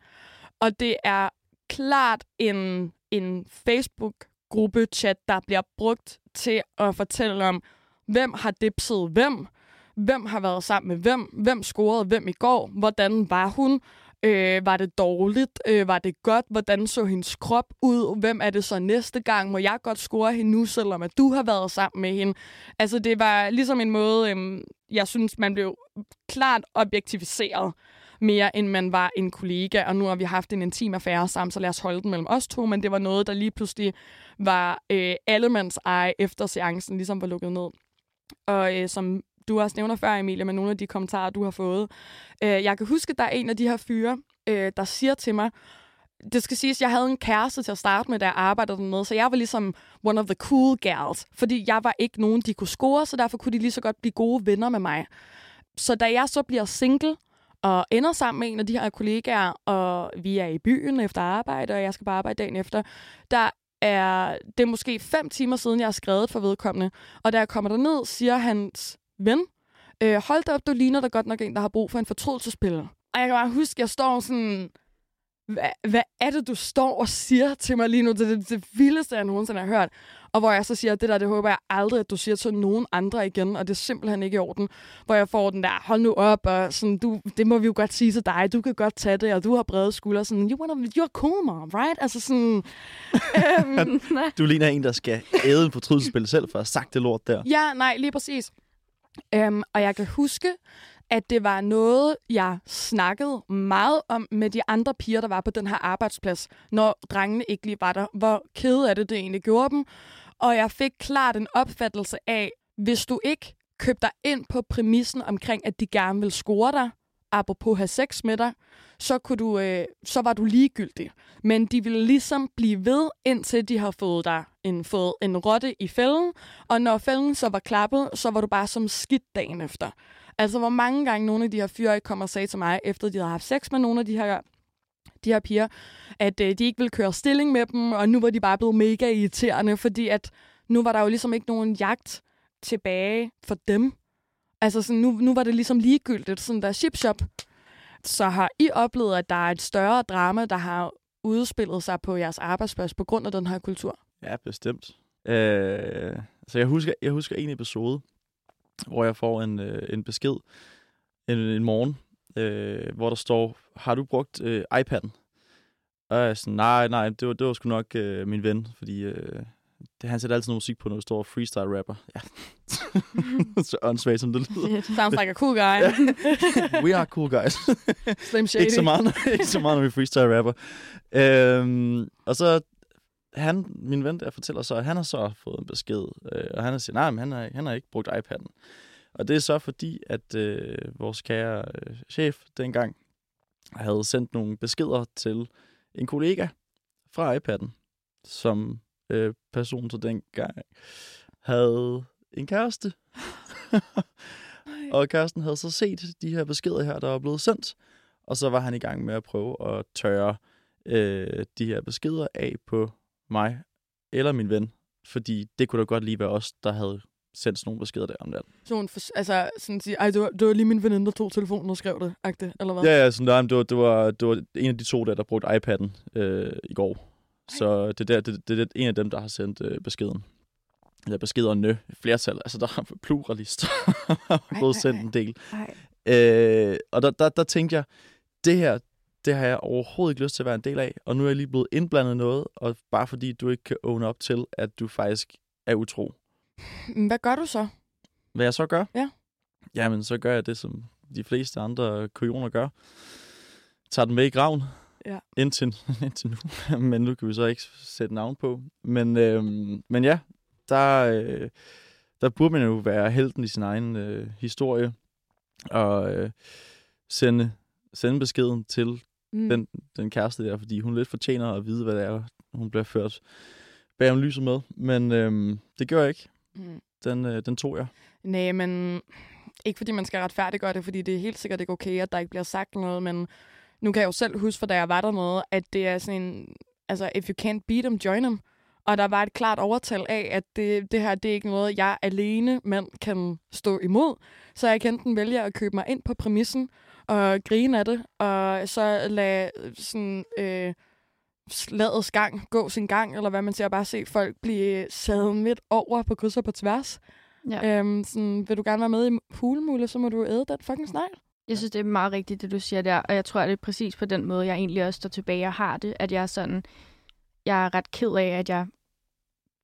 Og det er klart en, en Facebook-gruppe-chat, der bliver brugt til at fortælle om, hvem har dipset hvem, hvem har været sammen med hvem, hvem scorede hvem i går, hvordan var hun, Øh, var det dårligt? Øh, var det godt? Hvordan så hendes krop ud? Hvem er det så næste gang? Må jeg godt score hende nu, selvom at du har været sammen med hende? Altså, det var ligesom en måde, øh, jeg synes, man blev klart objektiviseret mere, end man var en kollega. Og nu har vi haft en intim affære sammen, så lad os holde den mellem os to. Men det var noget, der lige pludselig var øh, allemands eje efter seancen ligesom var lukket ned. Og øh, som du også nævner før, Emilie, med nogle af de kommentarer, du har fået. Øh, jeg kan huske, at der er en af de her fyre, øh, der siger til mig, det skal siges, at jeg havde en kæreste til at starte med, da jeg arbejdede dernede, så jeg var ligesom one of the cool girls, fordi jeg var ikke nogen, de kunne score, så derfor kunne de lige så godt blive gode venner med mig. Så da jeg så bliver single, og ender sammen med en af de her kollegaer, og vi er i byen efter arbejde, og jeg skal bare arbejde dagen efter, der er det måske fem timer siden, jeg har skrevet for vedkommende, og da jeg kommer derned, siger hans ven, øh, hold da op, du ligner da godt nok en, der har brug for en fortrydelsespille. Og jeg kan bare huske, jeg står sådan, hvad, hvad er det, du står og siger til mig lige nu? Det er det, det vildeste, jeg nogensinde har hørt. Og hvor jeg så siger, det der, det håber jeg aldrig, at du siger til nogen andre igen, og det er simpelthen ikke i orden. Hvor jeg får den der, hold nu op, og sådan, du, det må vi jo godt sige til dig, du kan godt tage det, og du har brede skuldre, sådan, you wanna, you're cool, mom, right? Altså sådan... *laughs* øhm, du ligner en, der skal æde en fortrydelsespil selv, for at have sagt det lort der. Ja, nej, lige præcis. Øhm, og jeg kan huske, at det var noget, jeg snakkede meget om med de andre piger, der var på den her arbejdsplads, når drengene ikke lige var der. Hvor kede af det, det egentlig gjorde dem. Og jeg fik klart en opfattelse af, hvis du ikke købte dig ind på præmissen omkring, at de gerne vil score dig, apropos have sex med dig, så, kunne du, øh, så var du ligegyldig. Men de ville ligesom blive ved, indtil de har fået dig en, fået en rotte i fælden, og når fælden så var klappet, så var du bare som skidt dagen efter. Altså, hvor mange gange nogle af de her fyre kommer og sagde til mig, efter de havde haft sex med nogle af de her de her piger, at øh, de ikke ville køre stilling med dem, og nu var de bare blevet mega irriterende, fordi at nu var der jo ligesom ikke nogen jagt tilbage for dem. Altså sådan, nu, nu var det ligesom ligegyldigt, sådan der ship shop. Så har I oplevet, at der er et større drama, der har udspillet sig på jeres arbejdsplads på grund af den her kultur? Ja, bestemt. Øh, så jeg husker, jeg husker en episode, hvor jeg får en, øh, en besked en, en morgen, øh, hvor der står, har du brugt øh, iPad'en? Og jeg er sådan, nej, nej, det var, det var sgu nok øh, min ven, fordi øh, det, han sætter altid noget musik på, når du står freestyle rapper. Ja. *laughs* så åndssvagt, som det lyder. Sounds like a cool guy. We are cool guys. Slim Shady. *laughs* ikke, så meget, ikke så meget, når vi freestyle rapper. Øhm, og så han, min ven der fortæller så, at han har så fået en besked, øh, og han har sagt, nej, men han har, han har ikke brugt iPad'en. Og det er så fordi, at øh, vores kære øh, chef dengang havde sendt nogle beskeder til en kollega fra iPad'en, som øh, person så dengang havde en kæreste. *laughs* og kæresten havde så set de her beskeder her, der var blevet sendt, og så var han i gang med at prøve at tørre øh, de her beskeder af på mig eller min ven, fordi det kunne da godt lige være os, der havde sendt sådan nogle beskeder der om det. Sådan, for, altså, sådan sige, ej, det var, det var lige min veninde, der tog telefonen og skrev det, agte, eller hvad? Ja, ja, sådan der, det, var, det, var, det var en af de to der, der brugte iPad'en øh, i går. Ej. Så det, der, det, det, er en af dem, der har sendt øh, beskeden. Eller beskederne, flertal. Altså, der er *laughs* pluralister. har både sendt en del. Øh, og der, der, der tænkte jeg, det her, det har jeg overhovedet ikke lyst til at være en del af, og nu er jeg lige blevet indblandet noget, og bare fordi du ikke kan own op til, at du faktisk er utro. Hvad gør du så? Hvad jeg så gør? Ja. Jamen, så gør jeg det, som de fleste andre kujoner gør. Tager den med i graven. Ja. Indtil, *laughs* indtil nu. men nu kan vi så ikke sætte navn på. Men, øhm, men ja, der, øh, der burde man jo være helten i sin egen øh, historie. Og øh, sende sende beskeden til mm. den, den kæreste der, fordi hun lidt fortjener at vide, hvad det er, hun bliver ført bag om lyset med. Men øhm, det gør jeg ikke. Mm. Den, øh, den tog jeg. Nej, men ikke fordi man skal retfærdiggøre det, fordi det er helt sikkert ikke okay, at der ikke bliver sagt noget, men nu kan jeg jo selv huske, for da jeg var der noget, at det er sådan en, altså, if you can't beat them, join them. Og der var et klart overtal af, at det, det her det er ikke noget, jeg alene mand kan stå imod. Så jeg kan enten vælge at købe mig ind på præmissen, og grine af det, og så lade sådan, øh, slagets gang gå sin gang, eller hvad man siger, bare se folk blive sadet midt over på kryds og på tværs. Ja. Øhm, sådan, vil du gerne være med i hulemule, så må du æde den fucking snegl. Jeg synes, det er meget rigtigt, det du siger der, og jeg tror, at det er præcis på den måde, jeg egentlig også står tilbage og har det, at jeg er sådan, jeg er ret ked af, at jeg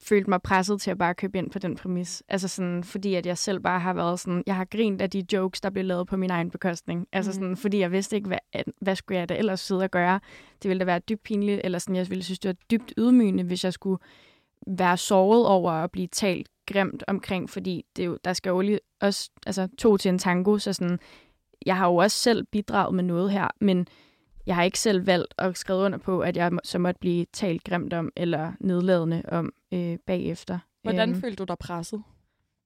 følte mig presset til at bare købe ind på den præmis. Altså sådan, fordi at jeg selv bare har været sådan, jeg har grint af de jokes, der blev lavet på min egen bekostning. Altså sådan, fordi jeg vidste ikke, hvad, hvad skulle jeg da ellers sidde og gøre. Det ville da være dybt pinligt, eller sådan, jeg ville synes, det var dybt ydmygende, hvis jeg skulle være såret over at blive talt grimt omkring, fordi det jo, der skal jo også altså, to til en tango, så sådan, jeg har jo også selv bidraget med noget her, men jeg har ikke selv valgt at skrive under på, at jeg så måtte blive talt grimt om eller nedladende om øh, bagefter. Hvordan øhm, følte du dig presset?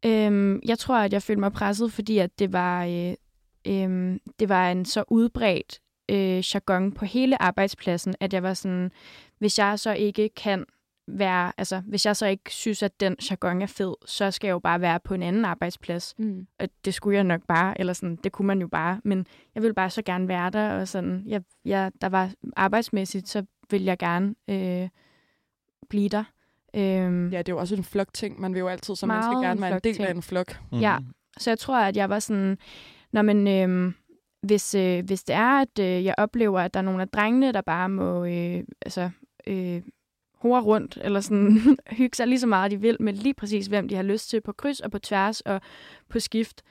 Øhm, jeg tror, at jeg følte mig presset, fordi at det var, øh, øh, det var en så udbredt øh, jargon på hele arbejdspladsen, at jeg var sådan, hvis jeg så ikke kan være, altså hvis jeg så ikke synes, at den jargon er fed, så skal jeg jo bare være på en anden arbejdsplads. Mm. Og det skulle jeg nok bare, eller sådan, det kunne man jo bare, men jeg ville bare så gerne være der, og sådan, jeg, jeg, der var arbejdsmæssigt, så vil jeg gerne øh, blive der. Øhm, ja, det er jo også en flok-ting. Man vil jo altid som menneske gerne være en del af en flok. Mm. Ja, så jeg tror, at jeg var sådan, når man... Øh, hvis, øh, hvis det er, at øh, jeg oplever, at der er nogle af drengene, der bare må øh, altså, øh, hore rundt, eller sådan *laughs* hygge sig lige så meget, de vil, med lige præcis, hvem de har lyst til, på kryds og på tværs og på skift.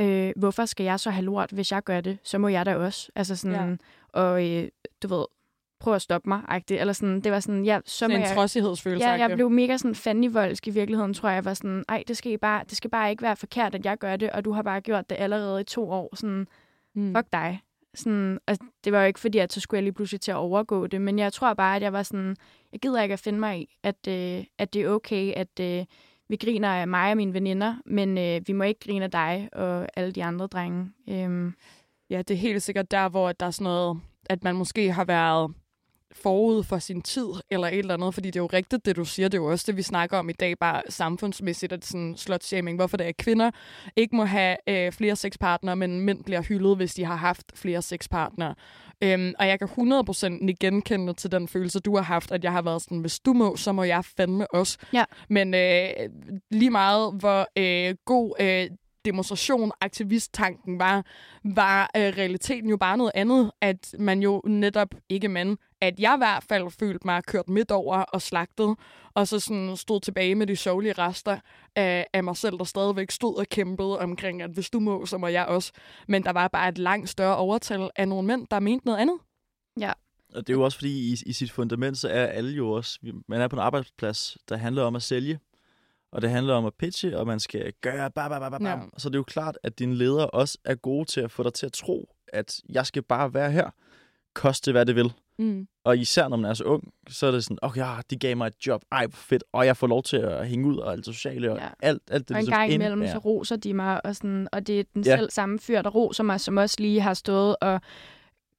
Øh, hvorfor skal jeg så have lort, hvis jeg gør det? Så må jeg da også. Altså sådan, ja. og øh, du ved, prøv at stoppe mig, agtigt. Eller sådan, det var sådan, ja, så sådan må en jeg... trodsighedsfølelse. Ja, jeg blev mega sådan fandenivoldsk i virkeligheden, tror jeg. Jeg var sådan, ej, det skal, bare, det skal bare ikke være forkert, at jeg gør det, og du har bare gjort det allerede i to år. Sådan, mm. fuck dig. Sådan, altså, det var jo ikke fordi, at så skulle jeg lige pludselig til at overgå det, men jeg tror bare, at jeg var sådan, jeg gider ikke at finde mig i, at, øh, at det er okay, at øh, vi griner af mig og mine veninder, men øh, vi må ikke grine af dig og alle de andre drenge. Øhm. Ja, det er helt sikkert der, hvor der er sådan noget, at man måske har været forud for sin tid, eller et eller andet, fordi det er jo rigtigt, det du siger, det er jo også det, vi snakker om i dag, bare samfundsmæssigt, at sådan slutshaming, hvorfor det er, at kvinder ikke må have øh, flere sexpartnere, men mænd bliver hyldet, hvis de har haft flere sexpartnere. Øhm, og jeg kan 100% genkende til den følelse, du har haft, at jeg har været sådan, hvis du må, så må jeg fandme også. Ja. Men øh, lige meget, hvor øh, god øh, demonstration, aktivisttanken var, var øh, realiteten jo bare noget andet, at man jo netop, ikke man, at jeg i hvert fald følte mig kørt midt over og slagtet, og så sådan stod tilbage med de sørgelige rester af, af mig selv, der stadigvæk stod og kæmpede omkring, at hvis du må, så må jeg også. Men der var bare et langt større overtal af nogle mænd, der mente noget andet. Ja. Og det er jo også fordi, i, i sit fundament, så er alle jo også, man er på en arbejdsplads, der handler om at sælge og det handler om at pitche, og man skal gøre bam, bam, bam, bam. Ja. Så det er jo klart, at dine ledere også er gode til at få dig til at tro, at jeg skal bare være her, koste hvad det vil. Mm. Og især når man er så ung, så er det sådan, okay, ja, de gav mig et job, ej, fedt, og jeg får lov til at hænge ud og alt det sociale, og ja. alt, alt det. Og en ligesom gang imellem, så roser de mig, og, sådan, og det er den ja. selv samme fyr, der roser mig, som også lige har stået og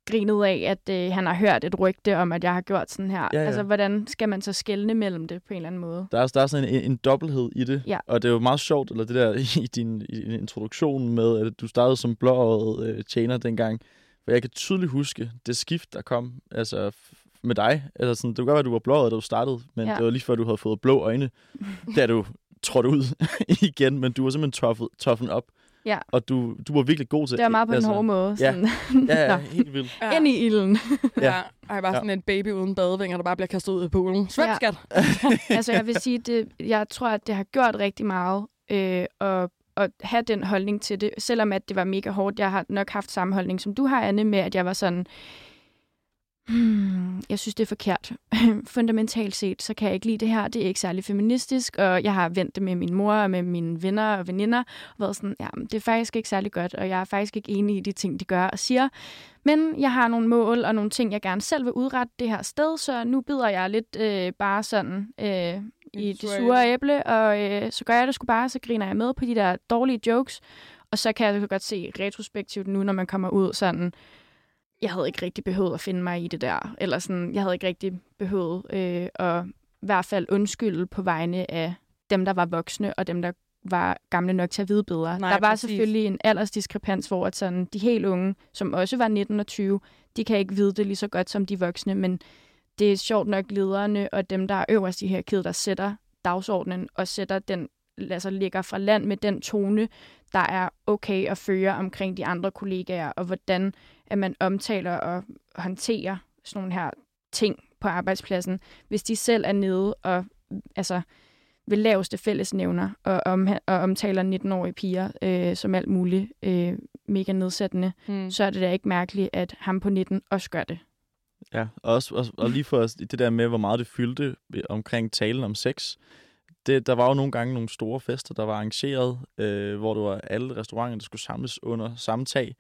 grinet af, at øh, han har hørt et rygte om, at jeg har gjort sådan her. Ja, ja. Altså, hvordan skal man så skelne mellem det på en eller anden måde? Der er, der er sådan en, en dobbelthed i det, ja. og det er jo meget sjovt, eller det der *laughs* i din, i din introduktion med, at du startede som blåøjet øh, tjener dengang. For jeg kan tydeligt huske det skift, der kom altså, med dig. Altså, sådan, det kunne godt være, at du var blåøjet, da du startede, men ja. det var lige før, du havde fået blå øjne, *laughs* da du trådte ud *laughs* igen, men du var simpelthen toughen, toughen op. Ja. Og du, du var virkelig god til det. var meget på altså, en hård måde. Sådan. Ja, ja, *laughs* ja helt vildt. Ja. Ind i ilden. ja. ja. Ej, bare sådan ja. en baby uden badevinger, der bare bliver kastet ud i poolen. Svøm, ja. *laughs* altså, jeg vil sige, det, jeg tror, at det har gjort rigtig meget øh, at, at have den holdning til det. Selvom at det var mega hårdt. Jeg har nok haft samme holdning, som du har, Anne, med, at jeg var sådan Hmm, jeg synes, det er forkert. *laughs* Fundamentalt set, så kan jeg ikke lide det her. Det er ikke særlig feministisk, og jeg har vendt det med min mor og med mine venner og veninder, og været sådan, ja, det er faktisk ikke særlig godt, og jeg er faktisk ikke enig i de ting, de gør og siger. Men jeg har nogle mål og nogle ting, jeg gerne selv vil udrette det her sted, så nu bider jeg lidt øh, bare sådan øh, i det sure æble, og øh, så gør jeg det sgu bare, så griner jeg med på de der dårlige jokes, og så kan jeg godt se retrospektivt nu, når man kommer ud sådan, jeg havde ikke rigtig behøvet at finde mig i det der. Eller sådan, jeg havde ikke rigtig behøvet øh, at i hvert fald undskylde på vegne af dem, der var voksne, og dem, der var gamle nok til at vide bedre. Nej, der var præcis. selvfølgelig en aldersdiskrepans, hvor at sådan, de helt unge, som også var 19 og 20, de kan ikke vide det lige så godt som de voksne, men det er sjovt nok lederne og dem, der er øverst i her kæde, der sætter dagsordenen og sætter den altså, ligger fra land med den tone, der er okay at føre omkring de andre kollegaer, og hvordan at man omtaler og håndterer sådan nogle her ting på arbejdspladsen, hvis de selv er nede og altså, ved laveste fællesnævner og, om, og omtaler 19-årige piger øh, som alt muligt øh, mega nedsættende, mm. så er det da ikke mærkeligt, at ham på 19 også gør det. Ja, og, også, og, og lige for det der med, hvor meget det fyldte omkring talen om sex. Det, der var jo nogle gange nogle store fester, der var arrangeret, øh, hvor det var alle restauranter, der skulle samles under samme tag.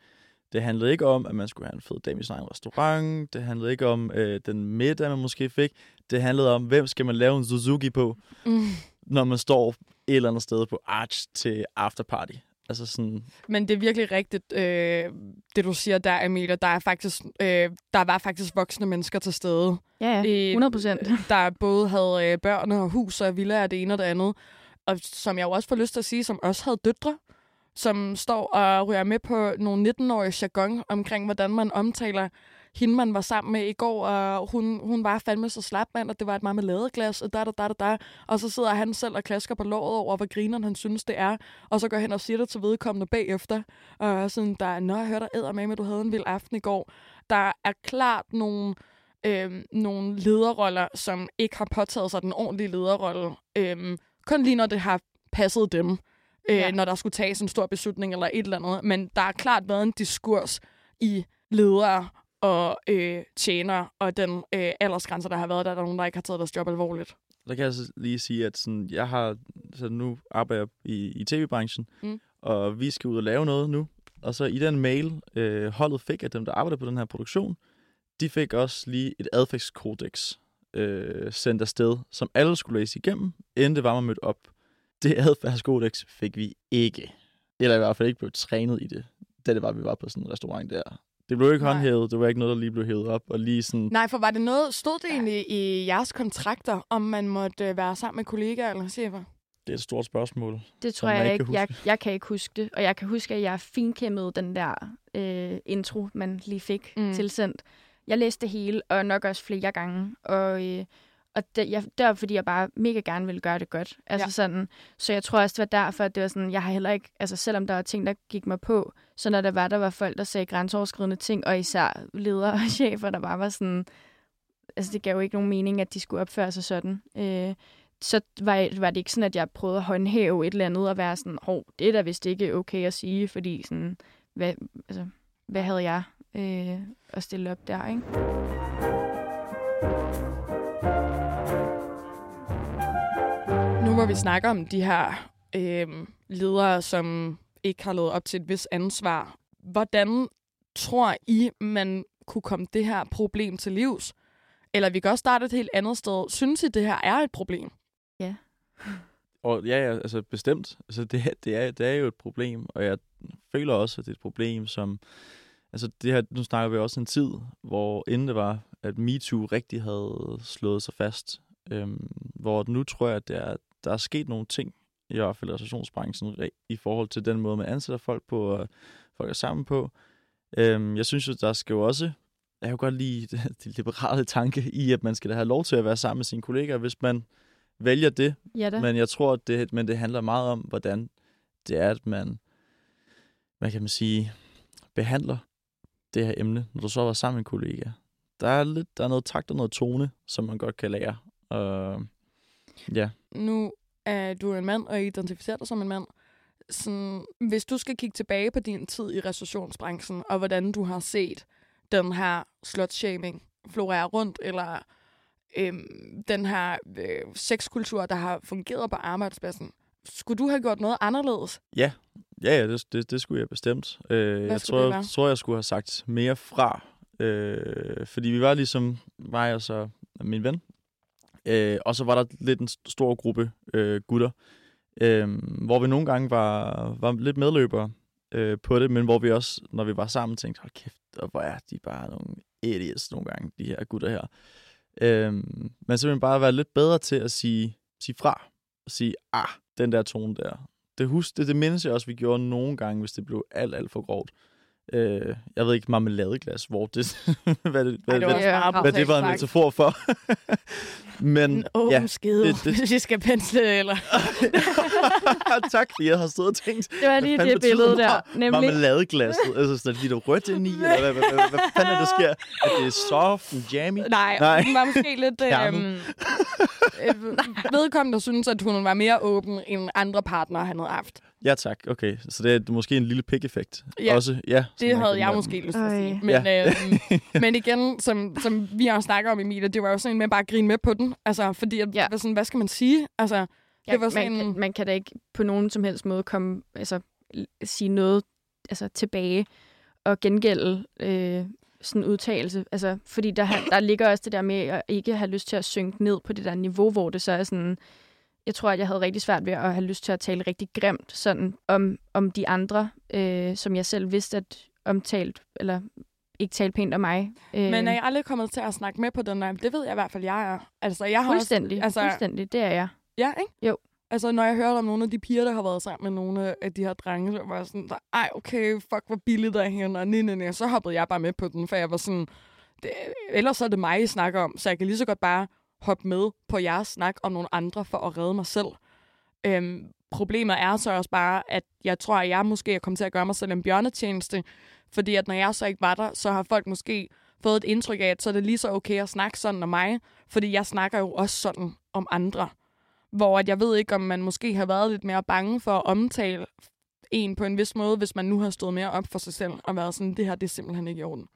Det handlede ikke om, at man skulle have en fed dame i sin egen restaurant. Det handlede ikke om øh, den middag, man måske fik. Det handlede om, hvem skal man lave en Suzuki på, mm. når man står et eller andet sted på Arch til afterparty. Altså sådan... Men det er virkelig rigtigt, øh, det du siger der, Amelia. Der, er faktisk, øh, der var faktisk voksne mennesker til stede. Ja, ja. 100 procent. *laughs* Der både havde øh, børn og hus og villa og det ene og det andet. Og som jeg jo også får lyst til at sige, som også havde døtre som står og ryger med på nogle 19-årige jargon omkring, hvordan man omtaler hende, man var sammen med i går, og hun, hun var fandme så slap, mand, og det var et marmeladeglas, og da, da, da, da, da. Og så sidder han selv og klasker på låret over, hvor grineren han synes, det er. Og så går hen og siger det til vedkommende bagefter. Og sådan, der er, nå, jeg hørte dig med, at du havde en vild aften i går. Der er klart nogle, øh, nogle lederroller, som ikke har påtaget sig den ordentlige lederrolle. Øh, kun lige når det har passet dem øh, ja. når der skulle tages en stor beslutning eller et eller andet. Men der har klart været en diskurs i ledere og øh, tjener og den øh, aldersgrænse, der har været der, der er nogen, der ikke har taget deres job alvorligt. Der kan jeg så lige sige, at sådan, jeg har, så nu arbejder jeg i, i tv-branchen, mm. og vi skal ud og lave noget nu. Og så i den mail, øh, holdet fik af dem, der arbejder på den her produktion, de fik også lige et adfægtskodex øh, sendt afsted, som alle skulle læse igennem, inden det var, man mødte op det adfærdskodex fik vi ikke. Eller i hvert fald ikke blev trænet i det, da det var, vi var på sådan en restaurant der. Det blev ikke Nej. håndhævet, det var ikke noget, der lige blev hævet op. Og lige sådan... Nej, for var det noget, stod det egentlig i jeres kontrakter, om man måtte øh, være sammen med kollegaer eller chefer? Det er et stort spørgsmål. Det tror jeg ikke. Kan jeg, jeg kan ikke huske det. Og jeg kan huske, at jeg finkæmmede den der øh, intro, man lige fik mm. tilsendt. Jeg læste det hele, og nok også flere gange. Og øh, og det, jeg, det var, fordi jeg bare mega gerne ville gøre det godt. Altså ja. sådan, så jeg tror også, det var derfor, at det var sådan, jeg har heller ikke, altså selvom der var ting, der gik mig på, så når der var, der var folk, der sagde grænseoverskridende ting, og især ledere og *laughs* chefer, der bare var sådan, altså det gav jo ikke nogen mening, at de skulle opføre sig sådan. Øh, så var, var det ikke sådan, at jeg prøvede at håndhæve et eller andet og være sådan, hov, det er da vist ikke okay at sige, fordi sådan, hvad, altså, hvad havde jeg øh, at stille op der, ikke? Hvor vi snakker om de her øh, ledere, som ikke har levet op til et vis ansvar, hvordan tror I, man kunne komme det her problem til livs? Eller vi kan også starte et helt andet sted. Synes I, det her er et problem? Ja. Og ja, ja altså bestemt. Altså det, det, er, det er jo et problem, og jeg føler også, at det er et problem, som... Altså det her, nu snakker vi også en tid, hvor inden det var, at MeToo rigtig havde slået sig fast, øhm, hvor nu tror jeg, at det er der er sket nogle ting, i hvert fald restaurationsbranchen, i forhold til den måde, man ansætter folk på, og folk er sammen på. Øhm, jeg synes jo, der skal jo også, jeg kan godt lide *laughs* det liberale tanke i, at man skal da have lov til at være sammen med sine kollegaer, hvis man vælger det. Ja. Men jeg tror, at det, men det handler meget om, hvordan det er, at man, hvad kan man sige, behandler det her emne, når du så var sammen med en kollega. Der er, lidt, der er noget takt og noget tone, som man godt kan lære. Uh, ja nu er du en mand og identificerer dig som en mand. Sådan, hvis du skal kigge tilbage på din tid i restaurationsbranchen, og hvordan du har set den her slutshaming florere rundt, eller øhm, den her øh, sexkultur, der har fungeret på arbejdspladsen, skulle du have gjort noget anderledes? Ja, ja, ja det, det, det skulle jeg bestemt. Øh, jeg tror, jeg tror, jeg skulle have sagt mere fra. Øh, fordi vi var ligesom mig og så min ven, Øh, og så var der lidt en stor gruppe øh, gutter, øh, hvor vi nogle gange var, var lidt medløbere øh, på det, men hvor vi også, når vi var sammen, tænkte, hold kæft, og hvor er de bare nogle idiots nogle gange, de her gutter her. Øh, men simpelthen bare være lidt bedre til at sige, sige fra, og sige, ah, den der tone der. Det, husk, det, det mindes jeg også, vi gjorde nogle gange, hvis det blev alt, alt for grovt øh, jeg ved ikke, marmeladeglas, hvor det, *laughs* hvad, det, hvad, Ej, det var hvad, meget hvad det var en metafor for. *laughs* Men En åben ja, ja, skide, det- det- hvis vi skal pensle, eller... *laughs* tak, fordi jeg har stået og tænkt, Det var lige det billede der, nemlig. marmeladeglasset. altså sådan, det lidt rødt ind i, eller hvad, hvad, hvad, hvad fanden er der sker? At det er soft and jammy? Nej, Nej. Var måske lidt... Øhm, øh, vedkommende, der synes, at hun var mere åben end andre partnere, han havde haft. Ja, tak. Okay, så det er måske en lille pik-effekt. Ja, Også, ja, Det havde jeg måske lyst til at sige. Men, ja. øhm, men igen, som, som vi har snakket om, Emilie, det var jo sådan en med bare at grine med på den. Altså, fordi Ja. sådan, hvad skal man sige? Altså, Ja, det var sådan man, en- kan, man kan da ikke på nogen som helst måde komme, altså, sige noget altså, tilbage og gengælde øh, sådan udtalelse. Altså, fordi der, der ligger også det der med at ikke have lyst til at synke ned på det der niveau, hvor det så er sådan... Jeg tror, at jeg havde rigtig svært ved at have lyst til at tale rigtig grimt sådan om, om de andre, øh, som jeg selv vidste, at omtalt, eller ikke talt pænt om mig. Øh, men er jeg aldrig kommet til at snakke med på den der? Det ved jeg i hvert fald, jeg er. Altså, jeg har fuldstændig, også, altså, fuldstændig, det er jeg. Ja, ikke? Jo. Altså, når jeg hørte om nogle af de piger, der har været sammen med nogle af de her drenge, så var jeg sådan, ej, okay, fuck, hvor billigt er hende, og nej, nej, nej. Så hoppede jeg bare med på den, for jeg var sådan, det, ellers så er det mig, I snakker om, så jeg kan lige så godt bare hoppe med på jeres snak om nogle andre for at redde mig selv. Øhm, problemet er så også bare, at jeg tror, at jeg måske er kommet til at gøre mig selv en bjørnetjeneste, fordi at når jeg så ikke var der, så har folk måske fået et indtryk af, at så er det lige så okay at snakke sådan om mig, fordi jeg snakker jo også sådan om andre. Hvor at jeg ved ikke, om man måske har været lidt mere bange for at omtale en på en vis måde, hvis man nu har stået mere op for sig selv og været sådan, det her det er simpelthen ikke i orden.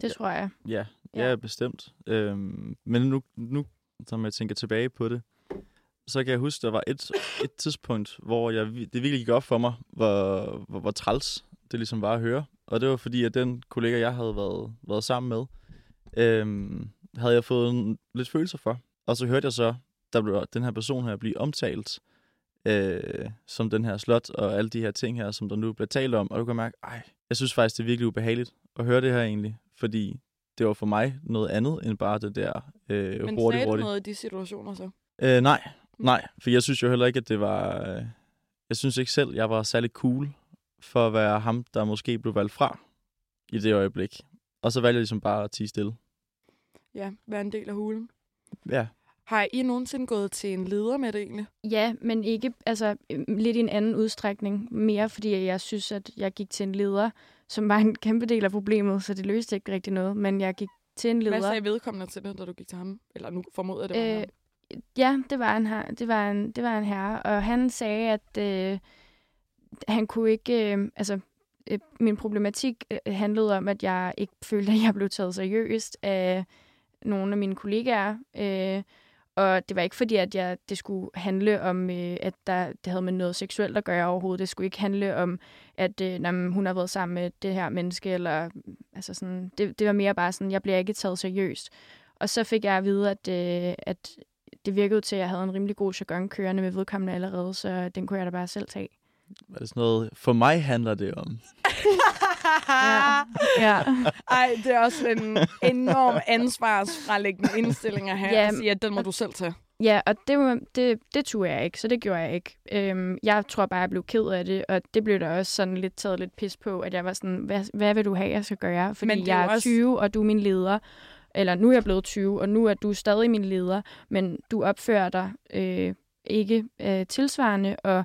Det tror jeg. Ja, Ja. ja bestemt. Øhm, men nu, nu, som jeg tænker tilbage på det, så kan jeg huske, der var et, et tidspunkt, hvor jeg, det virkelig gik op for mig, hvor, hvor, hvor træls det ligesom var at høre. Og det var fordi, at den kollega, jeg havde været, været sammen med, øhm, havde jeg fået en, lidt følelser for. Og så hørte jeg så, der blev den her person her blive omtalt øh, som den her slot og alle de her ting her, som der nu bliver talt om. Og du kan mærke, ej, jeg synes faktisk, det er virkelig ubehageligt at høre det her egentlig. Fordi det var for mig noget andet end bare det der øh, Men hurtigt, sagde du hurtigt. noget i de situationer så? Øh, nej, nej, for jeg synes jo heller ikke, at det var... Øh, jeg synes ikke selv, jeg var særlig cool for at være ham, der måske blev valgt fra i det øjeblik. Og så valgte jeg ligesom bare at tige stille. Ja, være en del af hulen. Ja, Har I nogensinde gået til en leder med det egentlig? Ja, men ikke altså øhm, lidt i en anden udstrækning. Mere fordi jeg synes, at jeg gik til en leder, som var en kæmpe del af problemet, så det løste ikke rigtig noget. Men jeg gik til en Hvad leder. sagde vedkommende til det, da du gik til ham? Eller nu formoder jeg, det var Øh, ham. ja, det var en her, det var en, det var en herre, og han sagde, at øh, han kunne ikke, øh, altså øh, min problematik øh, handlede om, at jeg ikke følte, at jeg blev taget seriøst af nogle af mine kollegaer. Øh, og det var ikke fordi, at jeg, det skulle handle om, øh, at der, det havde med noget seksuelt at gøre overhovedet. Det skulle ikke handle om, at øh, når hun har været sammen med det her menneske. Eller, altså sådan, det, det var mere bare sådan, jeg bliver ikke taget seriøst. Og så fik jeg at vide, at, øh, at det virkede til, at jeg havde en rimelig god jargon kørende med vedkommende allerede, så den kunne jeg da bare selv tage var det sådan noget... For mig handler det om... *laughs* Ja. ja. Ej, det er også en enorm ansvarsfralæggende indstilling at have, Ja. at sige, at den må du selv tage. Ja, og det, det, det turde jeg ikke, så det gjorde jeg ikke. Øhm, jeg tror bare, jeg blev ked af det, og det blev der også sådan lidt taget lidt pis på, at jeg var sådan, hvad, hvad vil du have, jeg skal gøre? Fordi Men er jeg er også- 20, og du er min leder. Eller nu er jeg blevet 20, og nu er du stadig min leder, men du opfører dig øh, ikke øh, tilsvarende, og,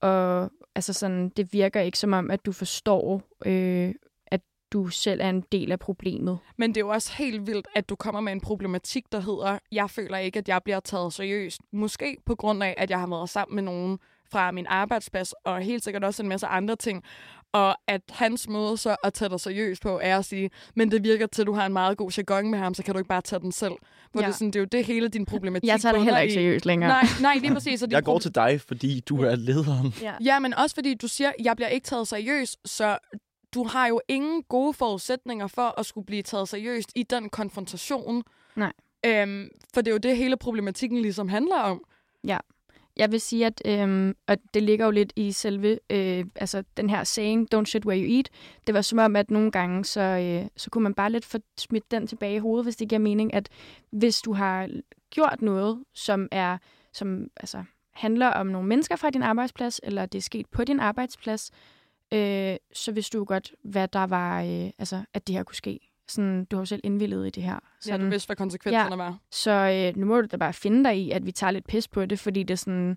og altså sådan, det virker ikke som om, at du forstår, øh, at du selv er en del af problemet. Men det er jo også helt vildt, at du kommer med en problematik, der hedder, jeg føler ikke, at jeg bliver taget seriøst. Måske på grund af, at jeg har været sammen med nogen fra min arbejdsplads, og helt sikkert også en masse andre ting. Og at hans måde så at tage dig seriøst på, er at sige, men det virker til, at du har en meget god jargon med ham, så kan du ikke bare tage den selv. Hvor Ja. ja. det, er sådan, det er jo det hele din problematik. Jeg tager det heller ikke seriøst længere. Nej, nej, lige præcis. Så *laughs* Jeg går til dig, fordi du er lederen. Ja. Ja, men også fordi du siger, jeg bliver ikke taget seriøst, så du har jo ingen gode forudsætninger for at skulle blive taget seriøst i den konfrontation. Nej. Øhm, for det er jo det, hele problematikken ligesom handler om. Jeg vil sige, at øhm, og det ligger jo lidt i selve øh, altså den her saying, don't shit where you eat. Det var som om, at nogle gange, så, øh, så kunne man bare lidt få smidt den tilbage i hovedet, hvis det giver mening, at hvis du har gjort noget, som er som altså, handler om nogle mennesker fra din arbejdsplads, eller det er sket på din arbejdsplads, øh, så vidste du godt, hvad der var, øh, altså, at det her kunne ske. Sådan, du har jo selv indvildet i det her. Ja, Sådan, du vidste, hvad konsekvenserne var. Så øh, nu må du da bare finde dig i, at vi tager lidt pis på det, fordi det er sådan,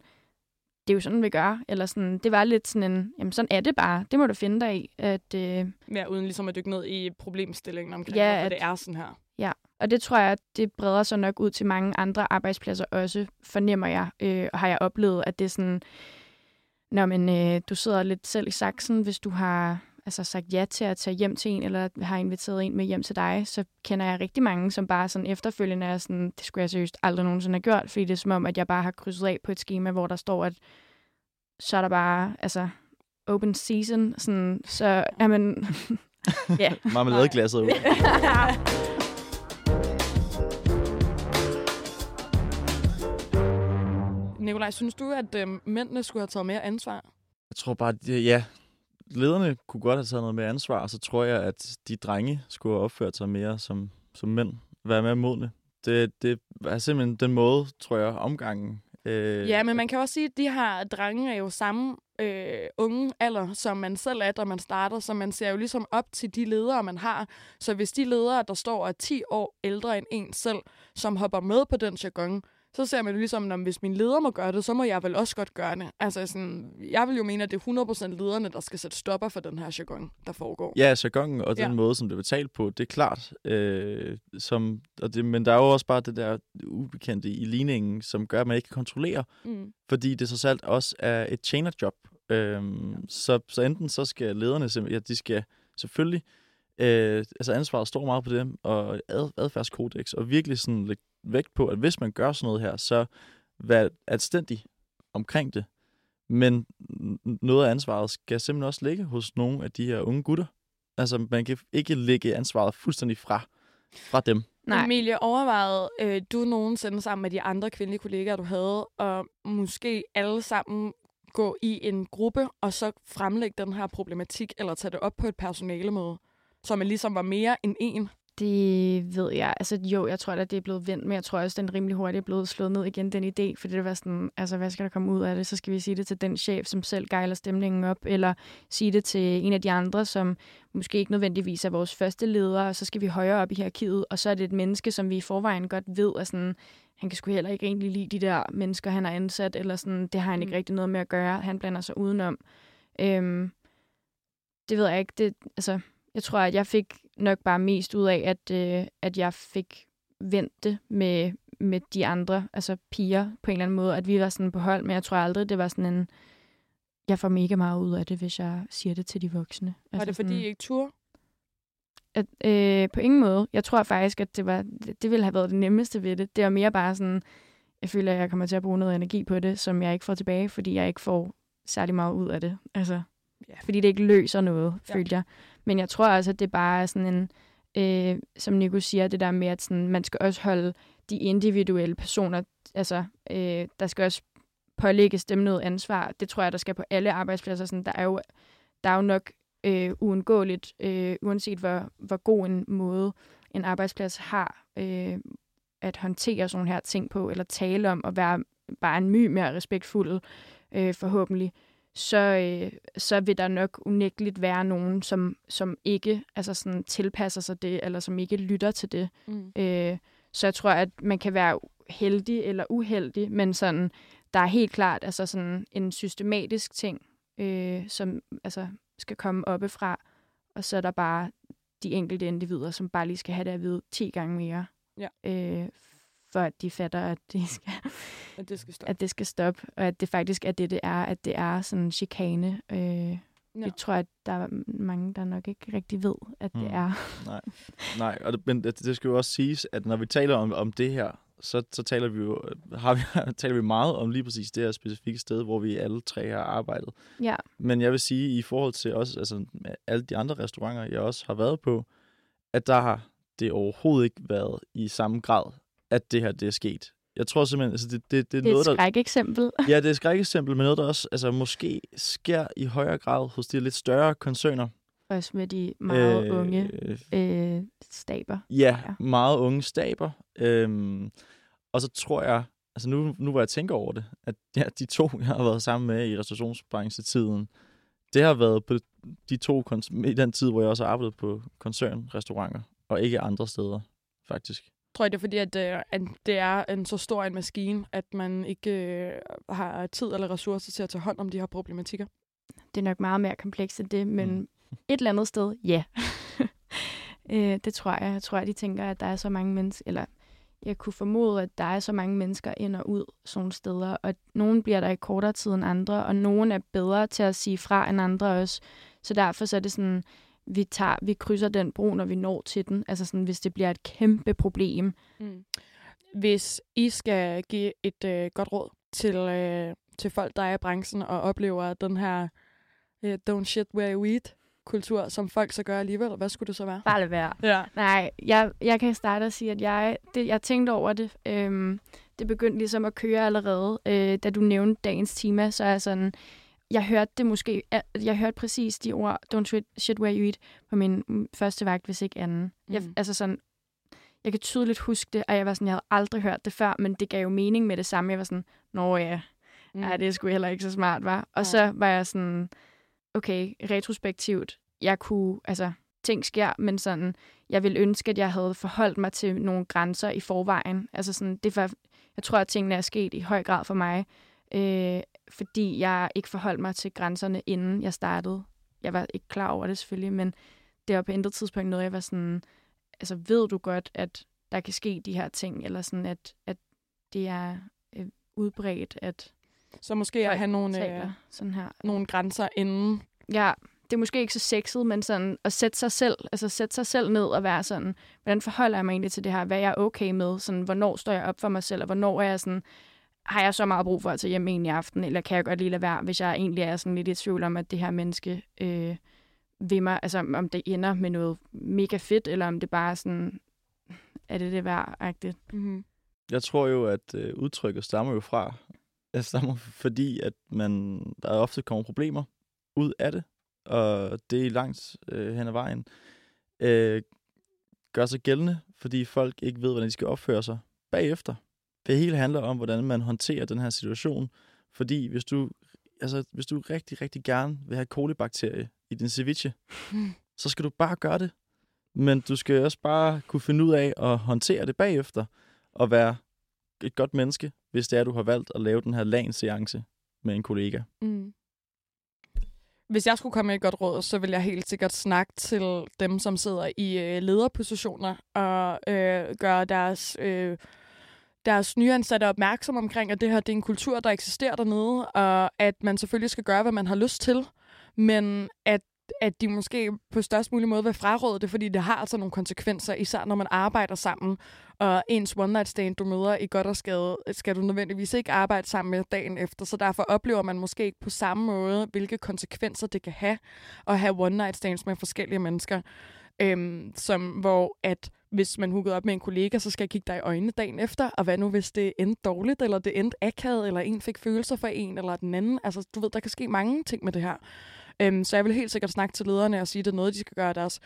det er jo sådan, vi gør. Eller sådan, det var lidt sådan en, jamen sådan er det bare. Det må du finde dig i. At, øh, Ja, uden ligesom at dykke ned i problemstillingen omkring, Ja, ja, hvorfor at- det er sådan her. og det tror jeg, det breder sig nok ud til mange andre arbejdspladser også, fornemmer jeg. Øh, og har jeg oplevet, at det er sådan, når men, øh, du sidder lidt selv i saksen, hvis du har altså, sagt ja til at tage hjem til en, eller har inviteret en med hjem til dig, så kender jeg rigtig mange, som bare sådan efterfølgende er sådan, det skulle jeg seriøst aldrig nogensinde have gjort, fordi det er som om, at jeg bare har krydset af på et schema, hvor der står, at så er der bare, altså, open season, sådan, så, jamen, ja. *laughs* *laughs* Marmeladeglasset *laughs* ud. Nikolaj, synes du, at øh, mændene skulle have taget mere ansvar? Jeg tror bare, ja, lederne kunne godt have taget noget mere ansvar, og så tror jeg, at de drenge skulle have opført sig mere som, som mænd. Være mere modne. Det, det er simpelthen den måde, tror jeg, omgangen. Øh, Ja, men man kan også sige, at de her drenge er jo samme øh, unge alder, som man selv er, da man starter, så man ser jo ligesom op til de ledere, man har. Så hvis de ledere, der står er 10 år ældre end en selv, som hopper med på den jargon, så ser man jo ligesom, at hvis min leder må gøre det, så må jeg vel også godt gøre det. Altså sådan, jeg vil jo mene, at det er 100% lederne, der skal sætte stopper for den her jargon, der foregår. Ja, jargonen og den Ja. måde, som det er betalt på, det er klart. Øh, som, og det, men der er jo også bare det der ubekendte i ligningen, som gør, at man ikke kan kontrollere, Mm. fordi det så selv også er et tjenerjob. Øhm, så, så enten så skal lederne simpelthen, ja, de skal selvfølgelig, øh, altså ansvaret står meget på dem, og ad, adfærdskodex, og virkelig sådan lægge vægt på, at hvis man gør sådan noget her, så vær anstændig omkring det. Men noget af ansvaret skal simpelthen også ligge hos nogle af de her unge gutter. Altså, man kan ikke lægge ansvaret fuldstændig fra, fra dem. Nej. Emilie, overvejede øh, du nogensinde sammen med de andre kvindelige kollegaer, du havde, og måske alle sammen gå i en gruppe, og så fremlægge den her problematik, eller tage det op på et personalemøde, så man ligesom var mere end en? Det ved jeg. Altså jo, jeg tror at det er blevet vendt, men jeg tror også, den rimelig hurtigt er blevet slået ned igen, den idé. For det var sådan, altså hvad skal der komme ud af det? Så skal vi sige det til den chef, som selv gejler stemningen op, eller sige det til en af de andre, som måske ikke nødvendigvis er vores første leder, og så skal vi højere op i hierarkiet, og så er det et menneske, som vi i forvejen godt ved, at sådan, han kan sgu heller ikke egentlig lide de der mennesker, han har ansat, eller sådan, det har han ikke Mm. rigtig noget med at gøre. Han blander sig udenom. Øhm, det ved jeg ikke. Det, altså, jeg tror, at jeg fik nok bare mest ud af, at, øh, at jeg fik vendt det med, med de andre, altså piger på en eller anden måde, at vi var sådan på hold, men jeg tror aldrig, det var sådan en, jeg får mega meget ud af det, hvis jeg siger det til de voksne. Var altså det fordi, I ikke turde? at, øh, på ingen måde. Jeg tror faktisk, at det, var, det, ville have været det nemmeste ved det. Det var mere bare sådan, jeg føler, at jeg kommer til at bruge noget energi på det, som jeg ikke får tilbage, fordi jeg ikke får særlig meget ud af det. Altså, Ja. fordi det ikke løser noget, ja. følte jeg. Men jeg tror også, at det bare er sådan en, øh, som Nico siger, det der med, at sådan, man skal også holde de individuelle personer, altså, øh, der skal også pålægges dem noget ansvar. Det tror jeg, der skal på alle arbejdspladser. Sådan, der, er jo, der er jo nok øh, uundgåeligt, øh, uanset hvor, hvor god en måde en arbejdsplads har øh, at håndtere sådan nogle her ting på, eller tale om, og være bare en my mere respektfuld, øh, forhåbentlig, så, øh, så vil der nok unægteligt være nogen, som, som ikke altså sådan, tilpasser sig det, eller som ikke lytter til det. Mm. Øh, så jeg tror, at man kan være heldig eller uheldig, men sådan, der er helt klart altså sådan en systematisk ting, øh, som altså, skal komme oppefra, og så er der bare de enkelte individer, som bare lige skal have det at vide 10 gange mere, Ja. øh, for at de fatter, at de skal, At det skal stoppe. at det skal stoppe, og at det faktisk er det, det er, at det er sådan en chikane. Øh, ja. Jeg tror, at der er mange, der nok ikke rigtig ved, at det Mm. er. Nej, og det, men det, det skal jo også siges, at når vi taler om, om det her, så, så taler vi jo har vi, *laughs* taler vi meget om lige præcis det her specifikke sted, hvor vi alle tre har arbejdet. Ja, Men jeg vil sige, i forhold til også, altså, alle de andre restauranter, jeg også har været på, at der har det overhovedet ikke været i samme grad, at det her det er sket. Jeg tror simpelthen, altså det, det, det er det er noget, et der... skrækeksempel. *laughs* Ja, det er et skrækeksempel, men noget, der også altså, måske sker i højere grad hos de lidt større koncerner. Også med de meget øh, unge øh, staber. Ja, Ja. meget unge staber. Øhm, og så tror jeg, altså nu, nu hvor jeg tænker over det, at *laughs* ja, de to, jeg har været sammen med i restaurationsbranchen tiden, det har været på, de to, i den tid, hvor jeg også har arbejdet på koncernrestauranter, og ikke andre steder, faktisk. Tror jeg, det er fordi, at, øh, at det er en så stor en maskine, at man ikke øh, har tid eller ressourcer til at tage hånd om de her problematikker? Det er nok meget mere komplekst end det, men Mm. *laughs* et eller andet sted, ja. *laughs* øh, det tror jeg. Jeg tror, at de tænker, at der er så mange mennesker, eller jeg kunne formode, at der er så mange mennesker ind og ud sådan steder, og nogen bliver der i kortere tid end andre, og nogen er bedre til at sige fra end andre også. Så derfor så er det sådan, vi, tager, vi krydser den bro, når vi når til den. Altså sådan, hvis det bliver et kæmpe problem. Mm. Hvis I skal give et øh, godt råd til, øh, til folk, der er i branchen og oplever den her øh, don't shit where you eat kultur, som folk så gør alligevel, hvad skulle det så være? Bare lad være. Ja. Nej, jeg, jeg kan starte og sige, at jeg, det, jeg tænkte over det. Øhm, det begyndte ligesom at køre allerede. Øh, da du nævnte dagens tema, så er jeg sådan, jeg hørte det måske, jeg hørte præcis de ord, don't shit, shit where you eat, på min mm, første vagt, hvis ikke anden. Jeg, Mm. altså sådan, jeg kan tydeligt huske det, og jeg var sådan, jeg havde aldrig hørt det før, men det gav jo mening med det samme. Jeg var sådan, nå ja, Mm. Nej, det er sgu heller ikke så smart, var. Og Nej. så var jeg sådan, okay, retrospektivt, jeg kunne, altså, ting sker, men sådan, jeg ville ønske, at jeg havde forholdt mig til nogle grænser i forvejen. Altså sådan, det var, jeg tror, at tingene er sket i høj grad for mig, øh, fordi jeg ikke forholdt mig til grænserne, inden jeg startede. Jeg var ikke klar over det selvfølgelig, men det var på intet tidspunkt noget, jeg var sådan, altså ved du godt, at der kan ske de her ting, eller sådan, at, at det er øh, udbredt, at Så måske at have nogle, taler øh, sådan her. nogle grænser inden. Ja, det er måske ikke så sexet, men sådan at sætte sig selv, altså sætte sig selv ned og være sådan, hvordan forholder jeg mig egentlig til det her? Hvad er jeg okay med? Sådan, hvornår står jeg op for mig selv, og hvornår er jeg sådan, har jeg så meget brug for at tage hjem en i aften, eller kan jeg godt lige lade være, hvis jeg egentlig er sådan lidt i tvivl om, at det her menneske øh, vil mig, altså om det ender med noget mega fedt, eller om det bare er sådan, er det det værd-agtigt? Mm-hmm. Jeg tror jo, at øh, udtrykket stammer jo fra, *laughs* det stammer fordi, at man, der ofte kommer problemer ud af det, og det er langt øh, hen ad vejen, øh, gør sig gældende, fordi folk ikke ved, hvordan de skal opføre sig bagefter. Det hele handler om, hvordan man håndterer den her situation, fordi hvis du, altså, hvis du rigtig, rigtig gerne vil have kolibakterie i din ceviche, Mm. *laughs* så skal du bare gøre det. Men du skal også bare kunne finde ud af at håndtere det bagefter, og være et godt menneske, hvis det er, du har valgt at lave den her LAN-seance med en kollega. Mm. Hvis jeg skulle komme med et godt råd, så vil jeg helt sikkert snakke til dem, som sidder i øh, lederpositioner og øh, gøre deres, øh, deres nyansatte opmærksom omkring, at det her det er en kultur, der eksisterer dernede, og at man selvfølgelig skal gøre, hvad man har lyst til, men at at de måske på størst mulig måde vil fraråde det, fordi det har altså nogle konsekvenser, især når man arbejder sammen, og ens one night stand, du møder i godt og skade, skal du nødvendigvis ikke arbejde sammen med dagen efter, så derfor oplever man måske ikke på samme måde, hvilke konsekvenser det kan have at have one night stands med forskellige mennesker. Øhm, som, hvor at hvis man hookede op med en kollega, så skal jeg kigge dig i øjnene dagen efter, og hvad nu hvis det endte dårligt, eller det endte akavet, eller en fik følelser for en, eller den anden. Altså, du ved, der kan ske mange ting med det her. Øhm, så jeg vil helt sikkert snakke til lederne og sige, at det er noget, de skal gøre deres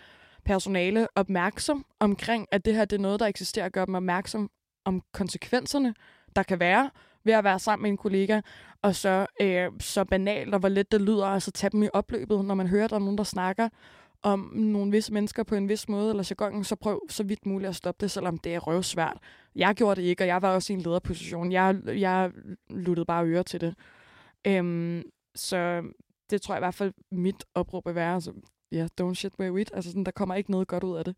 personale opmærksom omkring, at det her det er noget, der eksisterer, og gøre dem opmærksom om konsekvenserne, der kan være ved at være sammen med en kollega, og så, øh, så banalt og hvor let det lyder, altså tage dem i opløbet, når man hører, at der er nogen, der snakker om nogle visse mennesker på en vis måde, eller jargonen, så prøv så vidt muligt at stoppe det, selvom det er røvsvært. Jeg gjorde det ikke, og jeg var også i en lederposition. Jeg, jeg luttede bare øre til det. Øhm, så det tror jeg i hvert fald, mit opråb vil være, altså, ja, yeah, don't shit where you. Altså, sådan, der kommer ikke noget godt ud af det.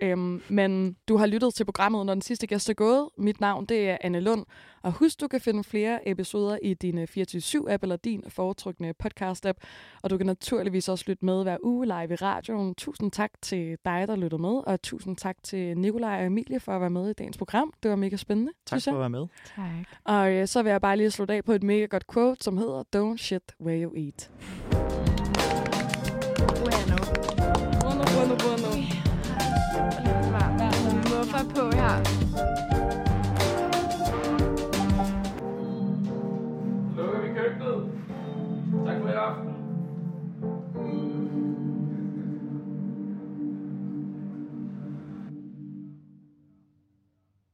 Øhm, men du har lyttet til programmet, når den sidste gæst er gået. Mit navn, det er Anne Lund. Og husk, du kan finde flere episoder i din 24-7-app eller din foretrukne podcast-app. Og du kan naturligvis også lytte med hver uge live i radioen. Tusind tak til dig, der lytter med. Og tusind tak til Nikolaj og Emilie for at være med i dagens program. Det var mega spændende, Tak for at være med. Tak. Og øh, så vil jeg bare lige slutte af på et mega godt quote, som hedder Don't shit where you eat. Bueno. for på her. Lukker vi køkkenet. Tak for i aften.